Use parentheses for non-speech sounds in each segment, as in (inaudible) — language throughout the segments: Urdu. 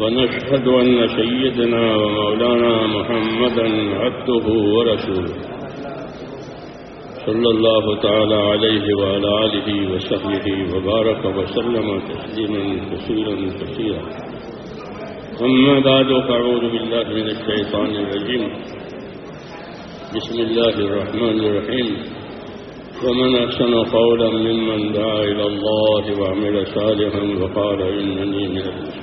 ونشهد أن سيدنا ومولانا محمدا عبده ورسوله. صلى الله تعالى عليه وعلى آله وصحبه وبارك وسلم تسليما كثيرا كثيرا. أما بعد فأعوذ بالله من الشيطان الرجيم. بسم الله الرحمن الرحيم. ومن أحسن قولا ممن دعا إلى الله وعمل صالحا وقال إنني من المسلمين.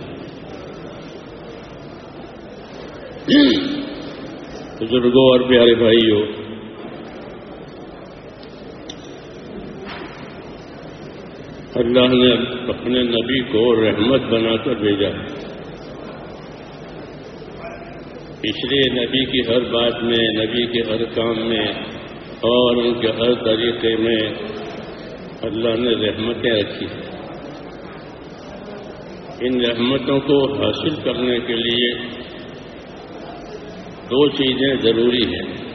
بزرگوں اور پیارے بھائیوں، اللہ نے اپنے نبی کو رحمت بنا کر بھیجا اس لیے نبی کی ہر بات میں، نبی کے ہر کام میں اور ان کے ہر طریقے میں اللہ نے رحمتیں رکھی ان رحمتوں کو حاصل کرنے کے لیے دو چیزیں ضروری ہیں۔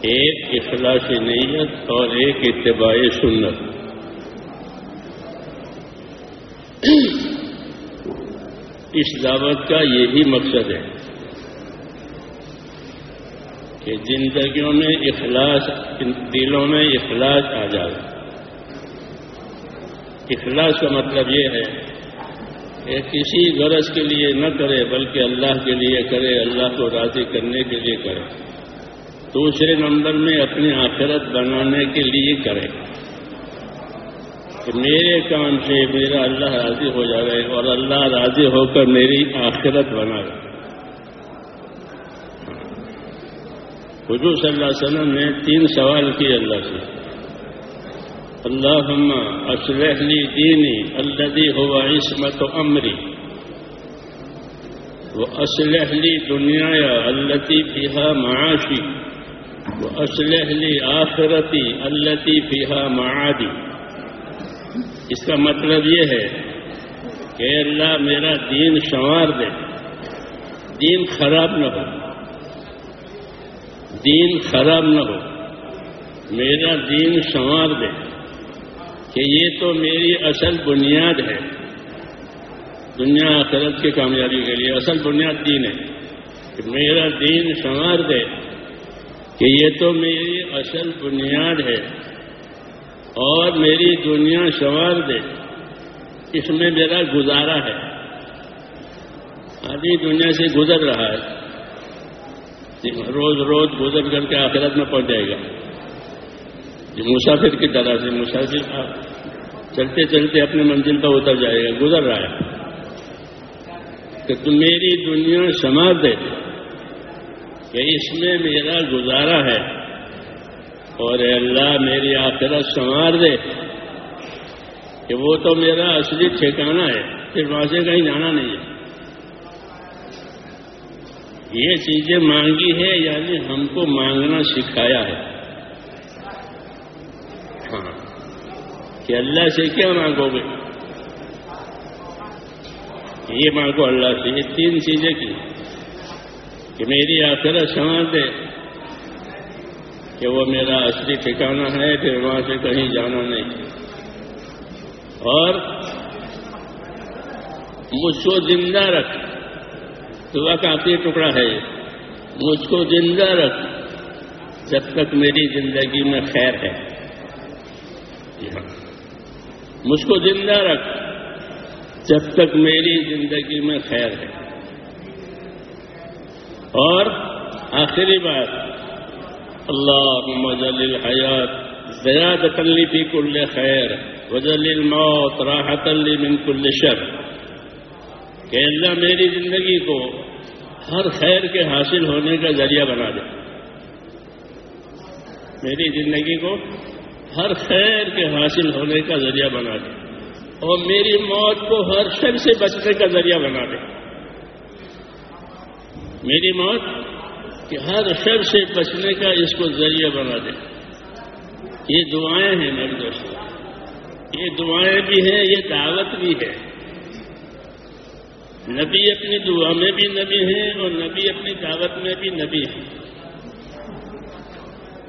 ایک اخلاص نیت اور ایک اتباع سنت۔ اس دعوت کا یہی مقصد ہے کہ زندگیوں میں اخلاص، دلوں میں اخلاص آ جائے۔ اخلاص کا مطلب یہ ہے کہ کسی غرض کے لیے نہ کرے، بلکہ اللہ کے لیے کرے، اللہ کو راضی کرنے کے لیے کرے۔ دوسرے نمبر میں اپنی آخرت بنانے کے لیے کرے۔ کہ میرے کام سے میرا اللہ راضی ہو جائے اور اللہ راضی ہو کر میری آخرت بنا رہے۔ حضور صلی اللہ علیہ وسلم نے تین سوال کیے اللہ سے۔ اللهم اصلح لي ديني الذي هو عصمة امري واصلح لي دنياي التي فيها معاشي واصلح لي آخرتي التي فيها معادي۔ اس کا مطلب یہ ہے کہ اللہ میرا دین شمار دے، دین خراب نہ ہو۔ دین خراب نہ ہو، میرا دین شمار دے۔ کہ یہ تو میری اصل بنیاد ہے۔ دنیا آخرت کی کامیابی کے لیے اصل بنیاد دین ہے۔ کہ میرا دین شمار دے۔ کہ یہ تو میری اصل بنیاد ہے۔ اور میری دنیا شمار دے۔ اس میں میرا گزارا ہے۔ آدمی دنیا سے گزر رہا ہے۔ جی، روز روز گزر کر کے آخرت میں پہنچ جائے گا۔ مسافر کی طرح سے مسافر چلتے چلتے اپنے منزل پر اتر جائے گا، گزر رہا ہے۔ کہ تم میری دنیا سماج دے۔ کہ اس میں میرا گزارا ہے۔ اور اللہ، میری آخرت سنوار دے۔ کہ وہ تو میرا اصلی ٹھکانا ہے، پھر وہاں سے کہیں جانا نہیں ہے۔ یہ چیزیں مانگی ہے یعنی ہم کو مانگنا سکھایا ہے ہاں کہ اللہ سے کیا مانگو گے؟ یہ مانگو اللہ سے، یہ تین چیزیں کی۔ کہ میری آخرت سمجھ دے، کہ وہ میرا اصلی ٹھکانا ہے، پھر وہاں سے کہیں جانا نہیں۔ اور مجھ کو زندہ رکھ۔ دعا کافی ٹکڑا ہے۔ مجھ کو زندہ رکھ۔ جب تک میری زندگی میں خیر ہے۔ جی ہاں۔ مجھ کو زندہ رکھ۔ جب تک میری زندگی میں خیر ہے۔ اور آخری بات اللہ مجل الحیات زیاد تلی فی کل خیر، وجل الموت راحت لی من کل شر۔ کہ اللہ میری زندگی کو ہر خیر کے حاصل ہونے کا ذریعہ بنا دے۔ میری زندگی کو ہر خیر کے حاصل ہونے کا ذریعہ بنا دے اور میری موت کو ہر شر سے بچنے کا ذریعہ بنا دے۔ میری موت کہ ہر شر سے بچنے کا اس کو ذریعہ بنا دے۔ یہ دعائیں ہیں میرے دوست یہ دعائیں بھی ہیں، یہ دعوت بھی ہے۔ نبی اپنی دعا میں بھی نبی ہیں اور نبی اپنی دعوت میں بھی نبی ہیں۔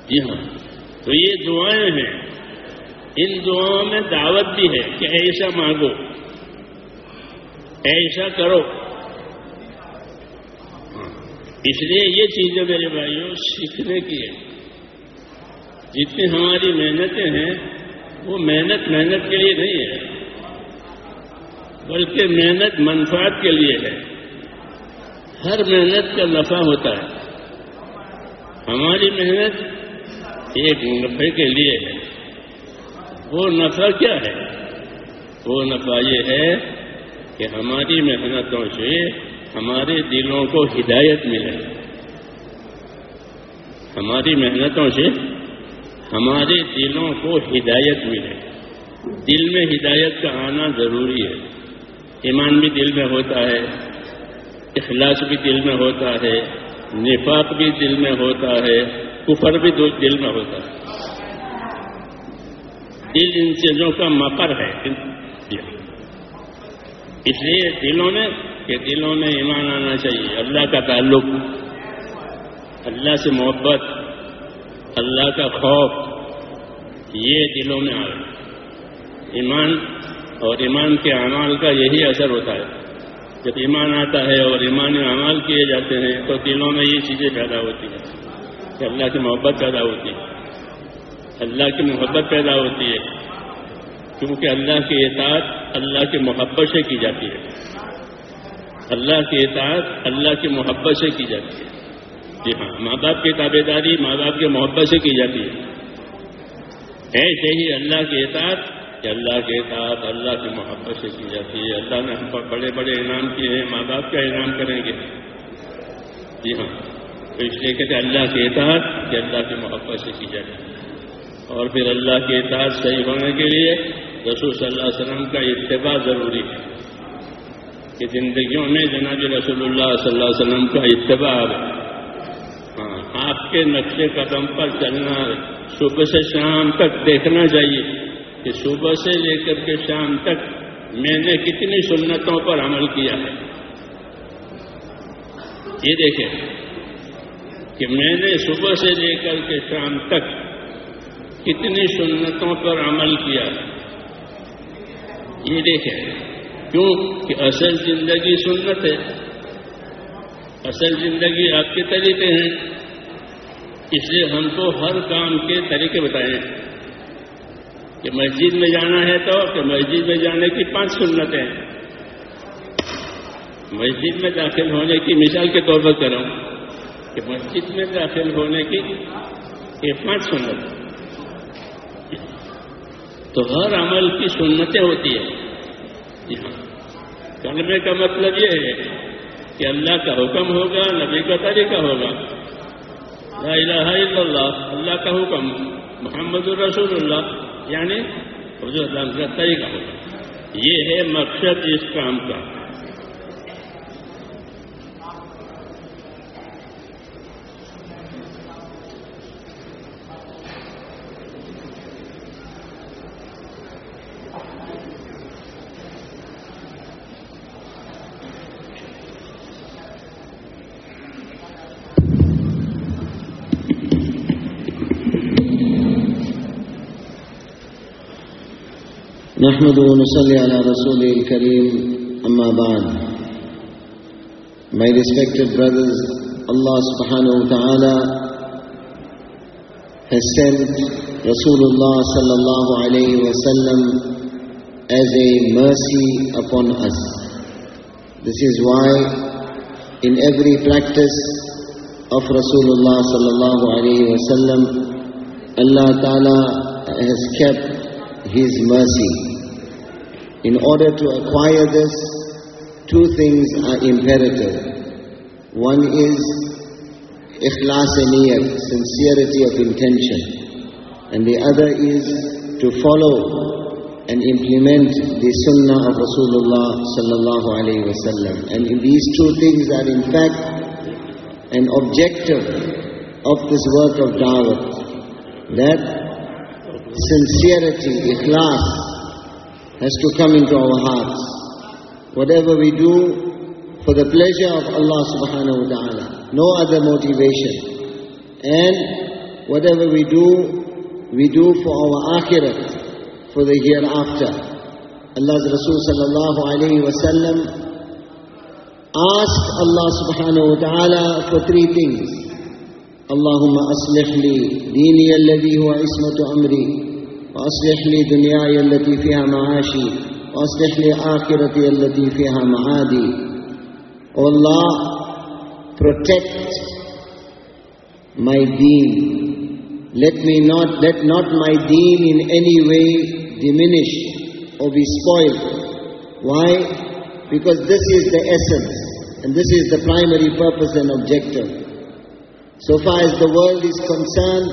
جی ہاں۔ تو یہ دعائیں ہیں۔ ان دعاؤں میں دعوت بھی ہے کہ ایسا مانگو۔ ایسا کرو۔ اس لیے یہ چیزیں میرے بھائیوں سیکھنے کی ہے جتنی ہماری محنتیں ہیں، وہ محنت محنت کے لیے نہیں ہے، بلکہ محنت منفاط کے لیے ہے۔ ہر محنت کا نفع ہوتا ہے۔ ہماری محنت ایک نفع کے لیے ہے۔ وہ نفع کیا ہے؟ وہ نفع یہ ہے کہ ہماری محنتوں سے ہمارے دلوں کو ہدایت ملے۔ ہماری محنتوں سے ہمارے دلوں کو ہدایت ملے۔ دل میں ہدایت کا آنا ضروری ہے۔ ایمان بھی دل میں ہوتا ہے، اخلاص بھی دل میں ہوتا ہے، نفاق بھی دل میں ہوتا ہے۔ کفر بھی دل میں ہوتا ہے۔ دل ان چیزوں کا مکر ہے۔ اس لیے دلوں میں کہ دلوں میں ایمان آنا چاہیے۔ اللہ کا تعلق، اللہ سے محبت، اللہ کا خوف، یہ دلوں میں آ ایمان اور ایمان کے اعمال کا یہی اثر ہوتا ہے۔ جب ایمان آتا ہے اور ایمان اعمال کیے جاتے ہیں تو دلوں میں یہ چیزیں پیدا ہوتی ہیں۔ کہ اللہ کی محبت پیدا ہوتی ہے۔ اللہ کی محبت پیدا ہوتی ہے۔ کیونکہ اللہ کی اطاعت اللہ کی محبت سے کی جاتی ہے۔ اللہ کی اطاعت اللہ کی محبت سے کی جاتی ہے۔ جی ہاں ماں باپ کی تابے داری ماں باپ کی محبت سے کی جاتی ہے۔ ایسے ہی اللہ کی اطاعت کہ اللہ کے ساتھ اللہ کی محبت سے کی جاتی ہے۔ اللہ نے ہم پر بڑے بڑے انعام کیے ہیں، ماں باپ کا انعام کریں گے؟ جی ہاں۔ تو اس لیے کہتے اللہ کے اطاعت کہ اللہ کی محبت سے کی جاتی ہے اور پھر اللہ کے اطاعت صحیح ہونے کے لیے رسول صلی اللہ علیہ وسلم کا اتباع ضروری ہے کہ زندگیوں میں جناب رسول اللہ صلی اللہ علیہ وسلم کا اتباع ہاں آپ کے نقشے قدم پر چلنا، صبح سے شام تک دیکھنا چاہیے کہ صبح سے لے کر کے شام تک میں نے کتنی سنتوں پر عمل کیا ہے۔ یہ دیکھیں۔ کہ میں نے صبح سے لے کر کے شام تک کتنی سنتوں پر عمل کیا۔ یہ دیکھیں کیوں کہ اصل زندگی سنت ہے۔ اصل زندگی آپ کے طریقے ہیں۔ اس لیے ہم کو ہر کام کے طریقے بتائے کہ مسجد میں جانا ہے تو کہ مسجد میں جانے کی پانچ سنتیں ہیں۔ مسجد میں داخل ہونے کی مثال کے طور پر کروں۔ کہ مسجد میں داخل ہونے کی یہ پانچ سنت تو ہر عمل کی سنتیں ہوتی ہیں۔ جی ہاں۔ کلمے کا مطلب یہ ہے کہ اللہ کا حکم ہوگا، نبی کا طریقہ ہوگا۔ لا الہ الا اللہ اللہ کا حکم، محمد الرسول اللہ یعنی حضرت کا طریقہ ہوگا۔ یہ ہے مقصد اس کام کا۔ نحمد ونصلي على رسول الكريم أما بعد My respected brothers, Allah subhanahu wa ta'ala has sent Rasulullah sallallahu alayhi wa sallam as a mercy upon us. This is why in every practice of Rasulullah sallallahu alayhi wa sallam, Allah ta'ala has kept His mercy. In order to acquire this, two things are imperative. One is ikhlas niyat, sincerity of intention. And the other is to follow and implement the sunnah of Rasulullah sallallahu alayhi. And these two things are in fact an objective of this work of da'wah. That sincerity, ikhlas, has to come into our hearts. Whatever we do, for the pleasure of Allah subhanahu wa ta'ala. No other motivation. And whatever we do, we do for our akhirat, for the hereafter. Allah's Rasul sallallahu alayhi wa sallam asked Allah subhanahu wa ta'ala for three things. Allahumma aslih li dini alladhi huwa ismatu amri. وأصلح لي دنياي التي فيها معاشي وأصلح لي آخرتي التي فيها معادي O Allah, protect my deen. Let me not, let not my deen in any way diminish or be spoiled. Why? Because this is the essence and this is the primary purpose and objective. So far as the world is concerned,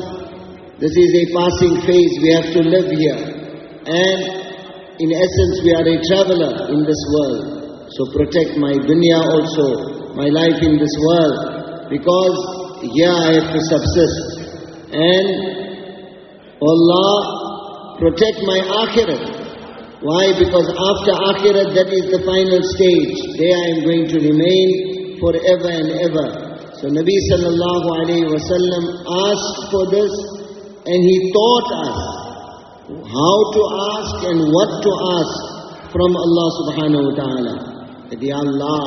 this is a passing phase. We have to live here. And in essence, we are a traveler in this world. So protect my dunya also, my life in this world. Because here I have to subsist. And Allah, protect my akhirat. Why? Because after akhirat, that is the final stage. There I am going to remain forever and ever. So Nabi sallallahu alayhi wa asked for this and he taught us how to ask and what to ask from Allah subhanahu wa ta'ala. That Ya Allah,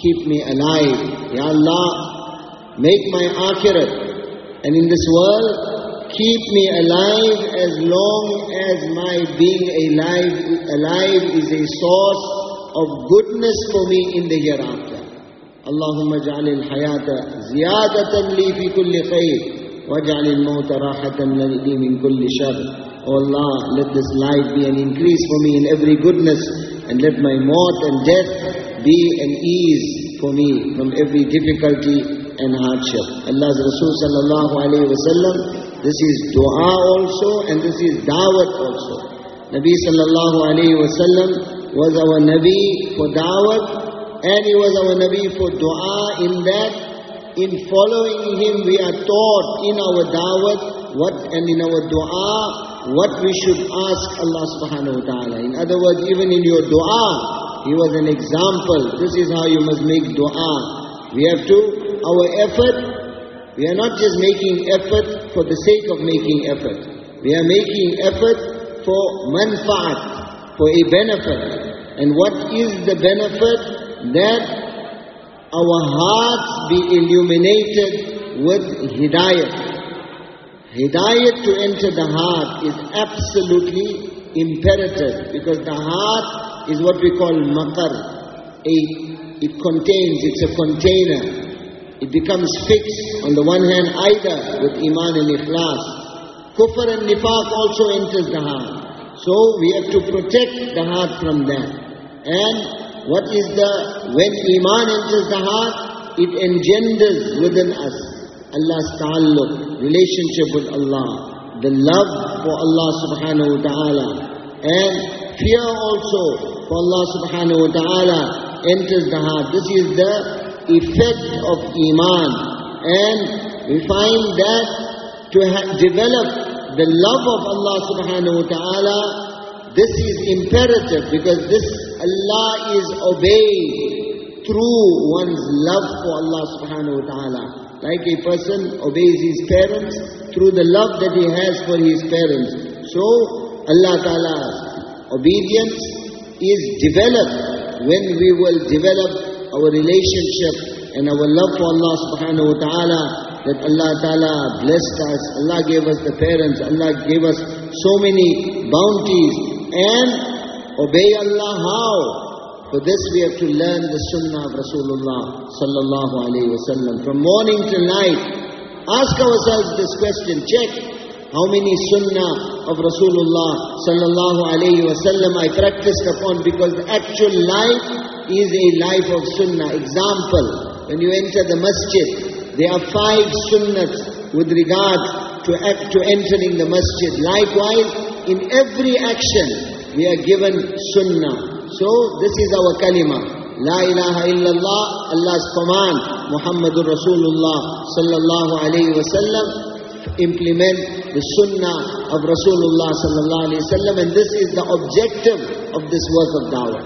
keep me alive. Ya Allah, make my akhirat. And in this world, keep me alive as long as my being alive, alive is a source of goodness for me in the hereafter. اللهم اجعل الحياة زيادة لي في كل خير واجعل الموت راحة لي من كل شر Oh Allah, let this life be an increase for me in every goodness and let my maut and death be an ease for me from every difficulty and hardship. Allah's Rasul sallallahu alayhi wa sallam, this is dua also and this is da'wat also. Nabi sallallahu alayhi wa sallam was our Nabi for da'wat and he was our Nabi for dua in that in following him we are taught in our da'wat what and in our dua what we should ask Allah subhanahu wa ta'ala. In other words, even in your dua, he was an example. This is how you must make dua. We have to, our effort, we are not just making effort for the sake of making effort. We are making effort for manfaat, for a benefit. And what is the benefit? That our hearts be illuminated with hidayah. Hidayat to enter the heart is absolutely imperative because the heart is what we call makar. A, it contains, it's a container. It becomes fixed on the one hand either with iman and ikhlas. Kufr and nifaq also enters the heart. So we have to protect the heart from that. And what is the, when iman enters the heart, it engenders within us Allah's ta'alluq, relationship with Allah, the love for Allah subhanahu wa ta'ala, and fear also for Allah subhanahu wa ta'ala enters the heart. This is the effect of Iman. And we find that to develop the love of Allah subhanahu wa ta'ala, this is imperative because this Allah is obeyed through one's love for Allah subhanahu wa ta'ala. Like a person obeys his parents through the love that he has for his parents. So Allah Ta'ala's obedience is developed when we will develop our relationship and our love for Allah subhanahu wa ta'ala that Allah Ta'ala blessed us, Allah gave us the parents, Allah gave us so many bounties and obey Allah how? For this we have to learn the sunnah of Rasulullah sallallahu alayhi wasallam. From morning till night, ask ourselves this question, check how many sunnah of Rasulullah sallallahu alayhi wasallam I practiced upon because the actual life is a life of sunnah. Example, when you enter the masjid, there are five sunnahs with regard to, to entering the masjid. Likewise, in every action we are given sunnah. So this is our kalima. La ilaha illallah, Allah's command, Muhammadur Rasulullah sallallahu alayhi wasallam. Implement the sunnah of Rasulullah sallallahu alayhi wasallam, and this is the objective of this work of dawah.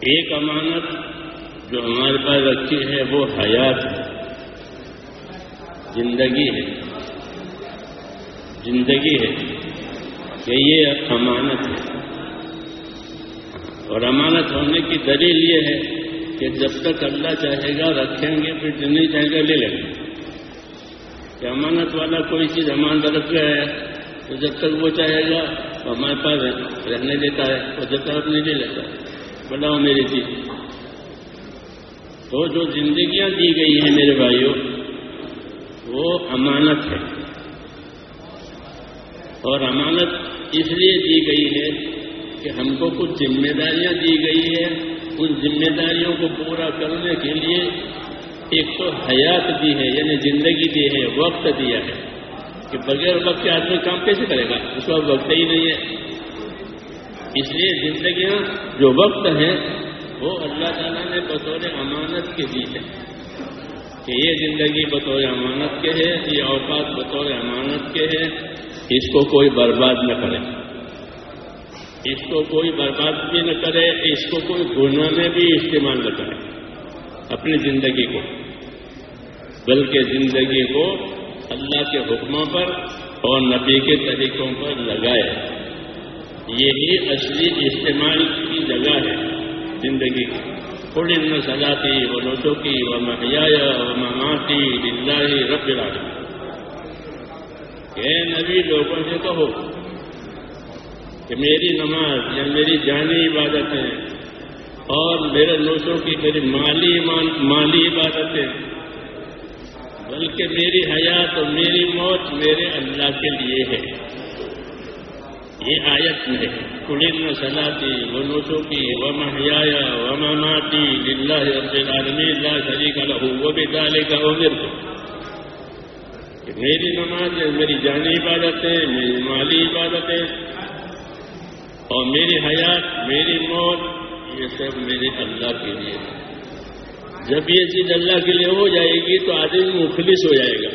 ایک امانت جو ہمارے پاس رکھی ہے، وہ حیات ہے، زندگی ہے زندگی ہے، کہ یہ امانت ہے۔ اور امانت ہونے کی دلیل یہ ہے کہ جب تک اللہ چاہے گا، رکھیں گے، پھر نہیں چاہے گا، لے لیں گے۔ کہ امانت والا کوئی چیز امان رکھ رہا ہے، تو جب تک وہ چاہے گا تو ہمارے پاس رہنے دیتا ہے، اور جب تک نہیں لے لیتا ہے۔ بناؤ میری جی۔ چیز تو جو زندگیاں دی گئی ہیں میرے بھائیوں وہ امانت ہے۔ اور امانت اس لیے دی گئی ہے کہ ہم کو کچھ ذمہ داریاں دی گئی ہے ان ذمہ داریوں کو پورا کرنے کے لیے ایک تو حیات دی ہے یعنی زندگی دی ہے، وقت دیا ہے۔ کہ بغیر وقت کے آدمی کام کیسے کرے گا؟ اس کا وقت ہی نہیں ہے۔ اس لیے زندگیاں جو وقت ہیں، وہ اللہ تعالیٰ نے بطور امانت کے دی ہے کہ یہ زندگی بطور امانت کے ہے، یہ اوقات بطور امانت کے ہے، اس کو کوئی برباد نہ کرے۔ اس کو کوئی برباد بھی نہ کرے، اس کو کوئی گناہ میں بھی استعمال نہ کرے۔ اپنی زندگی کو۔ بلکہ زندگی کو اللہ کے حکموں پر اور نبی کے طریقوں پر لگائے۔ یہی اصلی استعمال کی جگہ ہے زندگی کی۔ تھوڑی ان سجاتی وہ نوٹوں کی وہ محیا و مماتی بلائی رب کہ نبی، لوگوں سے کہو کہ میری نماز یا میری جانی عبادتیں اور میرے نوٹوں کی میری مالی مالی عبادتیں، بلکہ میری حیات اور میری موت میرے اللہ کے لیے ہے۔ یہ آیت میں کلن سلاتی و نوسو کی و محیا و مماتی للہ رب العالمین لا شریک لہو وہ بھی ڈالے کہ میری نماز ہے، میری جانی عبادتیں میری مالی عبادتیں اور میری حیات، میری موت، یہ سب میرے اللہ کے لیے۔ جب یہ چیز اللہ کے لیے ہو جائے گی تو آدمی مخلص ہو جائے گا۔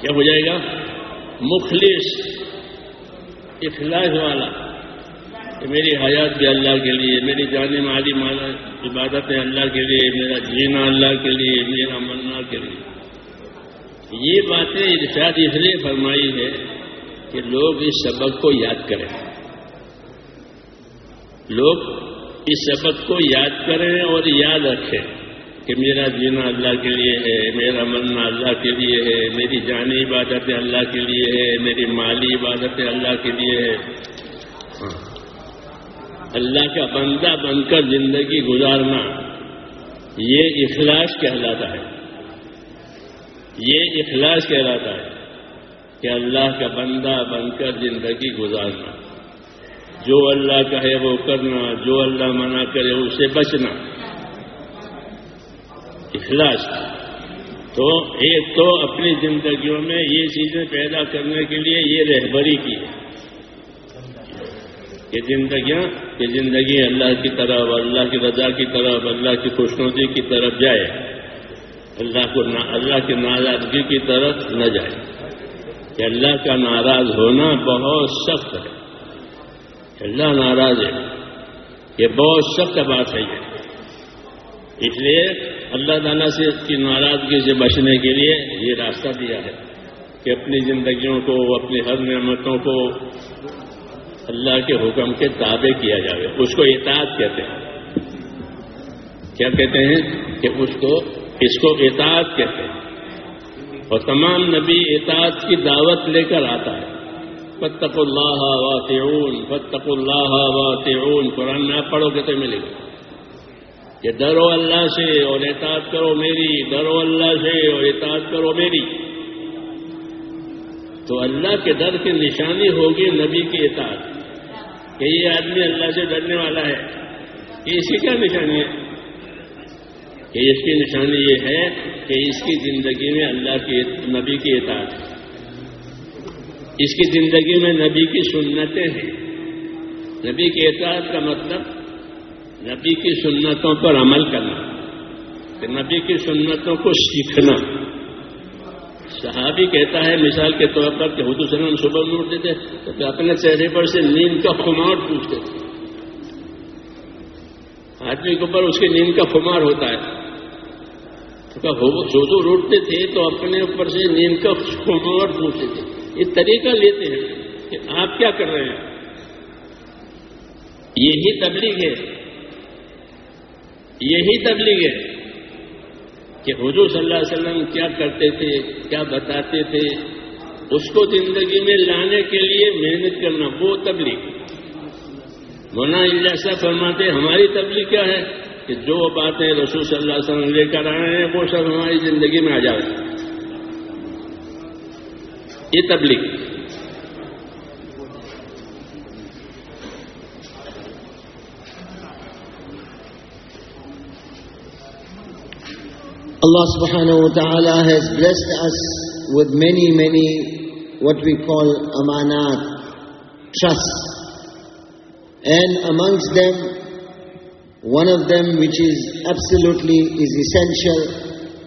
کیا ہو جائے گا؟ مخلص۔ اخلاص والا کہ میری حیات بھی اللہ کے لیے، میری جانے مالی مالا عبادت ہے اللہ کے لیے، میرا جینا اللہ کے لیے، میرا مرنا کے لیے۔ یہ باتیں ارشاد اس لیے فرمائی ہے کہ لوگ اس سبق کو یاد کریں۔ لوگ اس سبق کو یاد کریں اور یاد رکھیں۔ کہ میرا جینا اللہ کے لیے ہے، میرا مرنا اللہ کے لیے ہے، میری جانی عبادت اللہ کے لیے ہے، میری مالی عبادت اللہ کے لیے ہے۔ ہاں۔ اللہ کا بندہ بن کر زندگی گزارنا، یہ اخلاص کہلاتا ہے۔ یہ اخلاص کہلاتا ہے کہ اللہ کا بندہ بن کر زندگی گزارنا۔ جو اللہ کہے وہ کرنا، جو اللہ منع کرے اسے بچنا۔ اخلاص۔ تو ایک تو اپنی زندگیوں میں یہ چیزیں پیدا کرنے کے لیے یہ رہبری کی ہے۔ کہ زندگیاں کہ زندگی اللہ کی طرف، اللہ کی رضا کی طرف، اللہ کی خوشنودی کی طرف جائے۔ اللہ کو اللہ کی ناراضگی کی طرف نہ جائے۔ کہ اللہ کا ناراض ہونا بہت سخت ہے۔ اللہ ناراض ہے۔ یہ بہت سخت بات ہے یہ۔ اس لیے اللہ تعالیٰ سے کی ناراضگی سے بچنے کے لیے یہ راستہ دیا ہے کہ اپنی زندگیوں کو، اپنی ہر نعمتوں کو اللہ کے حکم کے تابع کیا جائے اس کو اطاعت کہتے ہیں۔ کیا کہتے ہیں؟ کہ اس کو اس کو اطاعت کہتے ہیں۔ اور تمام نبی اطاعت کی دعوت لے کر آتا ہے۔ فتق اللہ واسعون فتق اللہ واسعون۔ قرآن میں آپ پڑھو گے تو ملے گا۔ کہ ڈرو اللہ سے اور اطاعت کرو میری، ڈرو اللہ سے اور اطاعت کرو میری۔ تو اللہ کے در کی نشانی ہوگی نبی کی اطاعت۔ کہ یہ آدمی اللہ سے ڈرنے والا ہے۔ یہ اس کی کیا نشانی ہے۔ کہ اس کی نشانی یہ ہے کہ اس کی زندگی میں اللہ کی نبی کی اطاعت۔ اس کی زندگی میں نبی کی سنتیں ہیں۔ نبی کی اطاعت کا مطلب نبی کی سنتوں پر عمل کرنا، کہ نبی کی سنتوں کو سیکھنا۔ صحابی کہتا ہے، مثال کے طور پر کہ حدود سلم صبح میں اٹھتے تھے تو اپنے چہرے پر سے نیند کا خمار پوچھتے۔ تھے آدمی کے اوپر اس کی نیند کا خمار ہوتا ہے۔ حضور اٹھتے تھے تو اپنے اوپر سے نیند کا خمار پوچھتے تھے۔ یہ طریقہ لیتے ہیں کہ آپ کیا کر رہے ہیں؟ یہی تبلیغ ہے۔ یہی تبلیغ ہے کہ حضور صلی اللہ علیہ وسلم کیا کرتے تھے، کیا بتاتے تھے۔ اس کو زندگی میں لانے کے لیے محنت کرنا، وہ تبلیغ۔ مونا اللہ فرماتے، ہماری تبلیغ کیا ہے؟ کہ جو باتیں رسول صلی اللہ علیہ وسلم لے کر آئے ہیں، وہ سب ہماری زندگی میں آ جائے یہ تبلیغ۔ Allah subhanahu wa ta'ala has blessed us with many, many what we call amanat, trust. And amongst them, one of them which is absolutely is essential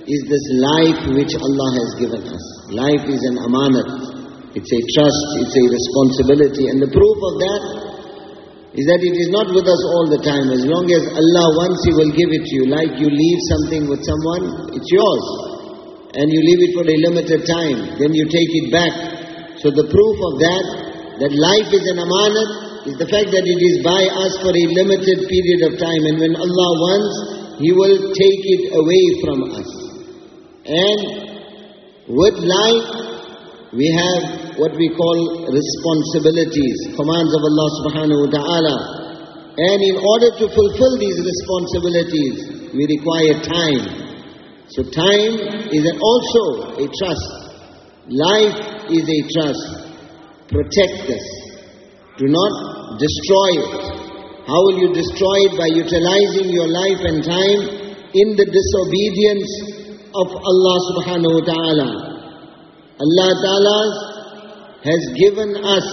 is this life which Allah has given us. Life is an amanat. It's a trust, it's a responsibility. And the proof of that is that it is not with us all the time. As long as Allah wants, He will give it to you. Like you leave something with someone, it's yours. And you leave it for a limited time. Then you take it back. So the proof of that, that life is an amanat, is the fact that it is by us for a limited period of time. And when Allah wants, He will take it away from us. And with life, we have what we call responsibilities, commands of Allah subhanahu wa ta'ala. And in order to fulfill these responsibilities, we require time. So time is also a trust. Life is a trust. Protect this. Do not destroy it. How will you destroy it? By utilizing your life and time in the disobedience of Allah subhanahu wa ta'ala. Allah Ta'ala has given us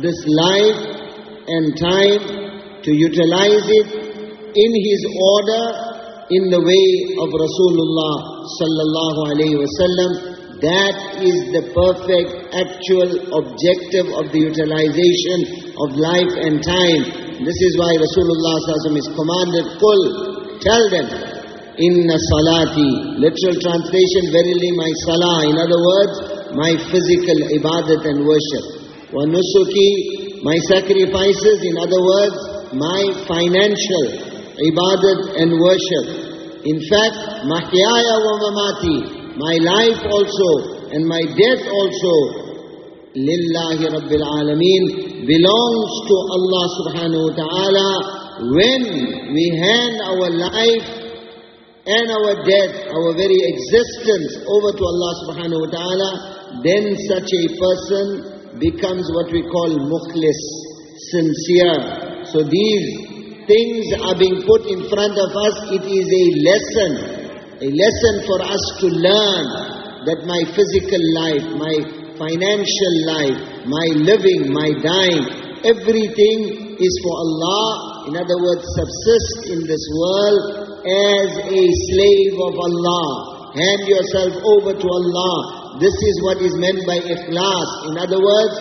this life and time to utilize it in His order, in the way of Rasulullah Sallallahu Alaihi Wasallam. That is the perfect actual objective of the utilization of life and time. This is why Rasulullah Sallallahu is commanded, Kul, tell them, Inna salati. Literal translation, verily my salah. In other words, my physical ibadat and worship. Wa nusuki, my sacrifices. In other words, my financial ibadat and worship. In fact, mahyaya wa mamati, my life also and my death also, lillahi rabbil alameen, belongs to Allah subhanahu wa ta'ala. When we hand our life and our death, our very existence over to Allah subhanahu wa ta'ala, then such a person becomes what we call mukhlis, sincere. So these things are being put in front of us. It is a lesson, a lesson for us to learn that my physical life, my financial life, my living, my dying, everything is for Allah. In other words, subsist in this world as a slave of Allah. Hand yourself over to Allah. This is what is meant by ikhlas. In other words,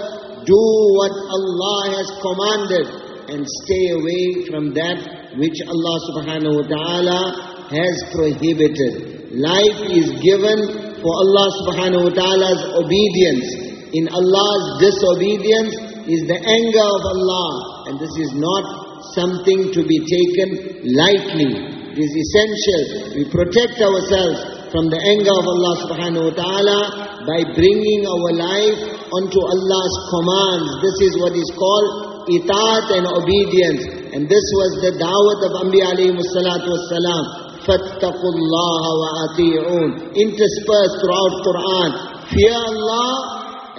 do what Allah has commanded and stay away from that which Allah subhanahu wa ta'ala has prohibited. Life is given for Allah subhanahu wa ta'ala's obedience. In Allah's disobedience is the anger of Allah. And this is not something to be taken lightly. It is essential we protect ourselves from the anger of Allah subhanahu wa ta'ala by bringing our life onto Allah's commands. This is what is called itaat and obedience. And this was the da'wat of Anbiya alayhi salatu wassalam. فَاتَّقُوا اللَّهَ وَأَطِيعُونَ Interspersed throughout Quran. Fear Allah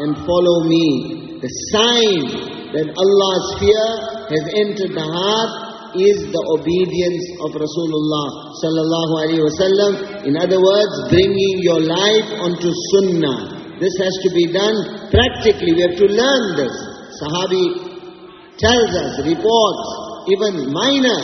and follow me. The sign that Allah's fear has entered the heart is the obedience of Rasulullah sallallahu alaihi wasallam. In other words, bringing your life onto sunnah. This has to be done practically. We have to learn this. Sahabi tells us, reports, even minor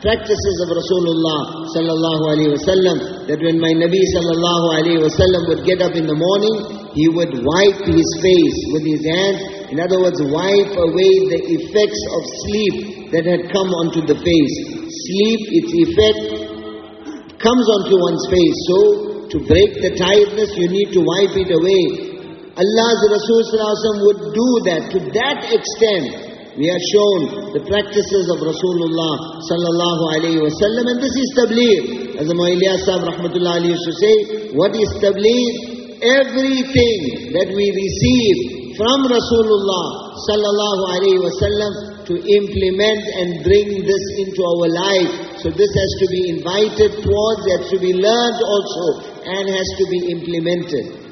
practices of Rasulullah sallallahu alaihi wasallam that when my Nabi sallallahu alaihi wasallam would get up in the morning, he would wipe his face with his hands. In other words, wipe away the effects of sleep that had come onto the face. Sleep, its effect comes onto one's face. So, to break the tiredness, you need to wipe it away. Allah's Rasul would do that to that extent. We are shown the practices of Rasulullah sallallahu alayhi wasallam and this is tabligh. As the Mu'iliyah Sahib rahmatullah used to say, what is tabligh? Everything that we receive from Rasulullah sallallahu alayhi wasallam to implement and bring this into our life. So this has to be invited towards, has to be learned also and has to be implemented.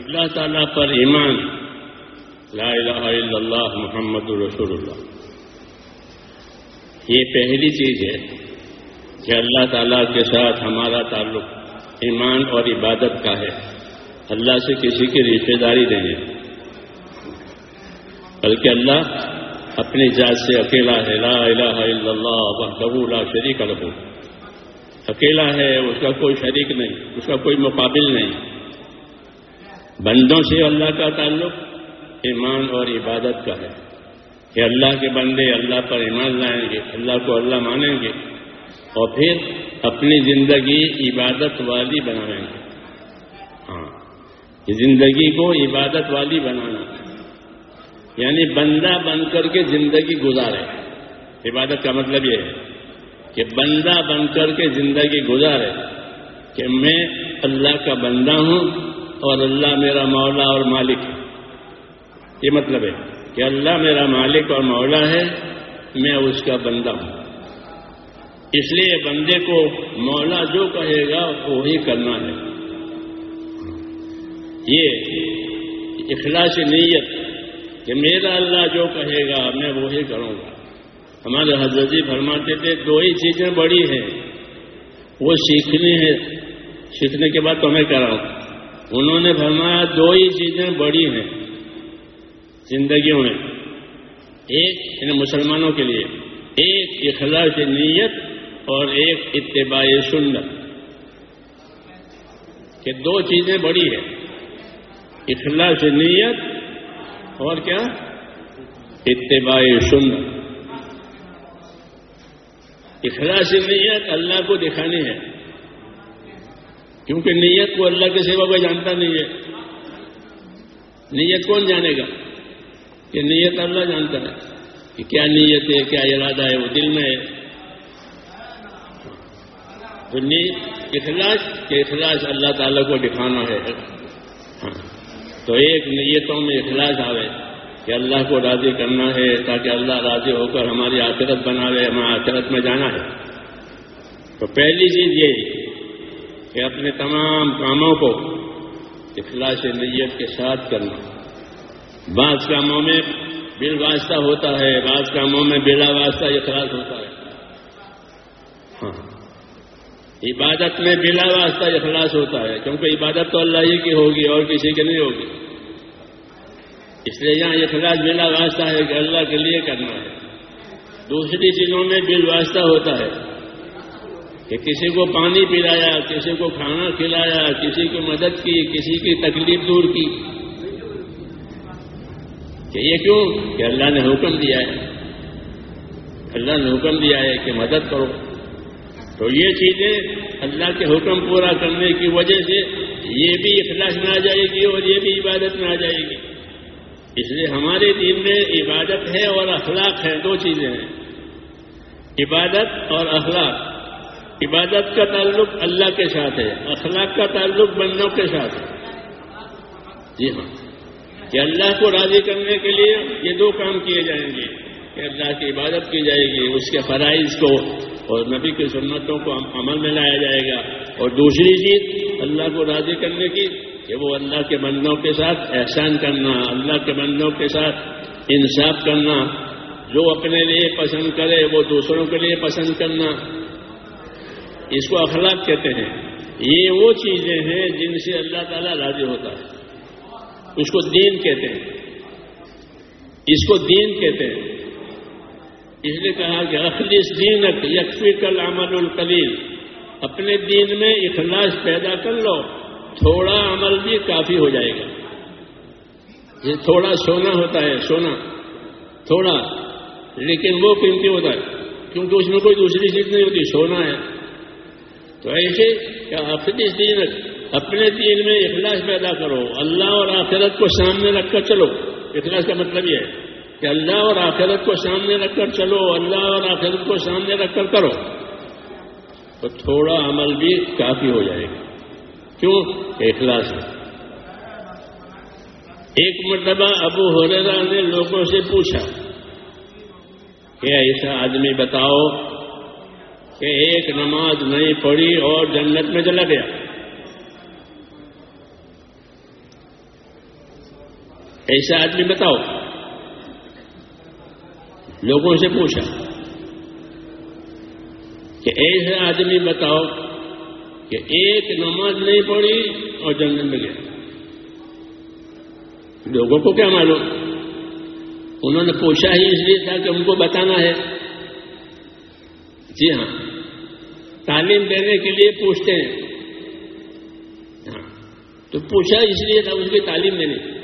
اللہ تعالیٰ پر ایمان لا الہ الا اللہ محمد رسول اللہ یہ پہلی چیز ہے کہ اللہ تعالیٰ کے ساتھ ہمارا تعلق ایمان اور عبادت کا ہے۔ اللہ سے کسی کی رشتے داری نہیں ہے۔ بلکہ اللہ اپنی ذات سے اکیلا ہے۔ لا الہ الا اللہ وحدہ لا شریک لہو اکیلا ہے، اس کا کوئی شریک نہیں، اس کا کوئی مقابل نہیں۔ بندوں سے اللہ کا تعلق ایمان اور عبادت کا ہے۔ کہ اللہ کے بندے اللہ پر ایمان لائیں گے، اللہ کو اللہ مانیں گے۔ اور پھر اپنی زندگی عبادت والی بنائیں گے ہاں زندگی کو عبادت والی بنانا۔ یعنی بندہ بن کر کے زندگی گزارے۔ عبادت کا مطلب یہ ہے کہ بندہ بن کر کے زندگی گزارے کہ میں اللہ کا بندہ ہوں اور اللہ میرا مولا اور مالک ہے۔ یہ مطلب ہے کہ اللہ میرا مالک اور مولا ہے، میں اس کا بندہ ہوں۔ اس لیے بندے کو مولا جو کہے گا وہی کرنا ہے۔ یہ اخلاص نیت کہ میرا اللہ جو کہے گا میں وہی کروں گا۔ ہمارے حضرت جی فرماتے تھے، دو ہی چیزیں بڑی ہیں۔ وہ سیکھنی ہے سیکھنے کے بعد تو میں کراؤں انہوں نے فرمایا دو ہی چیزیں بڑی ہیں زندگیوں میں۔ ایک ان مسلمانوں کے لیے، ایک اخلاص نیت اور ایک اتباع سنت کہ دو چیزیں بڑی ہیں، اخلاص نیت اور کیا؟ اتباع سنت۔ اخلاص نیت اللہ کو دکھانی ہے کیونکہ نیت کو اللہ کے سوا کوئی جانتا نہیں ہے۔ نیت کون جانے گا؟ کہ نیت اللہ جانتا ہے کہ کیا نیت ہے، کیا ارادہ ہے، وہ دل میں ہے۔ تو نیت اخلاص کہ اخلاص اللہ تعالیٰ کو دکھانا ہے۔ تو ایک نیتوں میں اخلاص آوے کہ اللہ کو راضی کرنا ہے تاکہ اللہ راضی ہو کر ہماری آخرت بناوے، ہمیں آخرت میں جانا ہے۔ تو پہلی چیز یہی کہ اپنے تمام کاموں کو اخلاص نیت کے ساتھ کرنا۔ بعض کاموں میں بل واسطہ ہوتا ہے، بعض کاموں میں بلا واسطہ اخلاص ہوتا ہے۔ ہاں۔ عبادت میں بلا واسطہ اخلاص ہوتا ہے، کیونکہ عبادت تو اللہ ہی کی ہوگی، اور کسی کی نہیں ہوگی۔ اس لیے یہاں اخلاص بلا واسطہ ہے کہ اللہ کے لیے کرنا ہے۔ دوسری چیزوں میں بل واسطہ ہوتا ہے کہ کسی کو پانی پلایا، کسی کو کھانا کھلایا، کسی کی مدد کی، کسی کی تکلیف دور کی۔ کہ یہ کیوں؟ کہ اللہ نے حکم دیا ہے۔ اللہ نے حکم دیا ہے کہ مدد کرو۔ تو یہ چیزیں اللہ کے حکم پورا کرنے کی وجہ سے یہ بھی اخلاص میں آ جائے گی اور یہ بھی عبادت میں آ جائے گی۔ اس لیے ہمارے دین میں عبادت ہے اور اخلاق ہے دو چیزیں ہیں۔ عبادت اور اخلاق۔ عبادت کا تعلق اللہ کے ساتھ ہے، اخلاق کا تعلق بندوں کے ساتھ ہے۔ جی ہاں۔ کہ اللہ کو راضی کرنے کے لیے یہ دو کام کیے جائیں گے۔ کہ اللہ کی عبادت کی جائے گی، اس کے فرائض کو اور نبی کی سنتوں کو عمل میں لایا جائے گا۔ اور دوسری چیز، اللہ کو راضی کرنے کی، کہ وہ اللہ کے بندوں کے ساتھ احسان کرنا، اللہ کے بندوں کے ساتھ انصاف کرنا، جو اپنے لیے پسند کرے، وہ دوسروں کے لیے پسند کرنا۔ اس کو اخلاق کہتے ہیں۔ یہ وہ چیزیں ہیں جن سے اللہ تعالیٰ راضی ہوتا ہے۔ اس کو دین کہتے ہیں۔ اس کو دین کہتے ہیں۔ اس لیے کہا کہ اخلیص دین یکفی کل عمل القلیل، اپنے دین میں اخلاص پیدا کر لو، تھوڑا عمل بھی کافی ہو جائے گا۔ یہ تھوڑا سونا ہوتا ہے، سونا، تھوڑا، لیکن وہ قیمتی ہوتا ہے، کیونکہ اس میں کوئی دوسری چیز نہیں ہوتی، سونا ہے۔ تو ایسے کہ دین اپنے دین میں اخلاص پیدا کرو، اللہ اور آخرت کو سامنے رکھ کر چلو۔ اخلاص کا مطلب یہ ہے۔ کہ اللہ اور آخرت کو سامنے رکھ کر چلو، اللہ اور آخرت کو سامنے رکھ کر کرو۔ تو تھوڑا عمل بھی کافی ہو جائے گا۔ کیوں؟ اخلاص ہے۔ ایک مرتبہ ابو حریرا نے لوگوں سے پوچھا، کہ ایسا آدمی بتاؤ کہ ایک نماز نہیں پڑھی اور جنت میں چلا گیا۔ ایسا آدمی بتاؤ۔ لوگوں سے پوچھا کہ ایسا آدمی بتاؤ کہ ایک نماز نہیں پڑھی اور جنگل میں گیا لوگوں کو کیا معلوم؟ انہوں نے پوچھا ہی اس لیے تھا کہ ان کو بتانا ہے۔ جی ہاں تعلیم دینے کے لیے پوچھتے ہیں۔ ہاں تو پوچھا اس لیے تھا، اس کی تعلیم دینے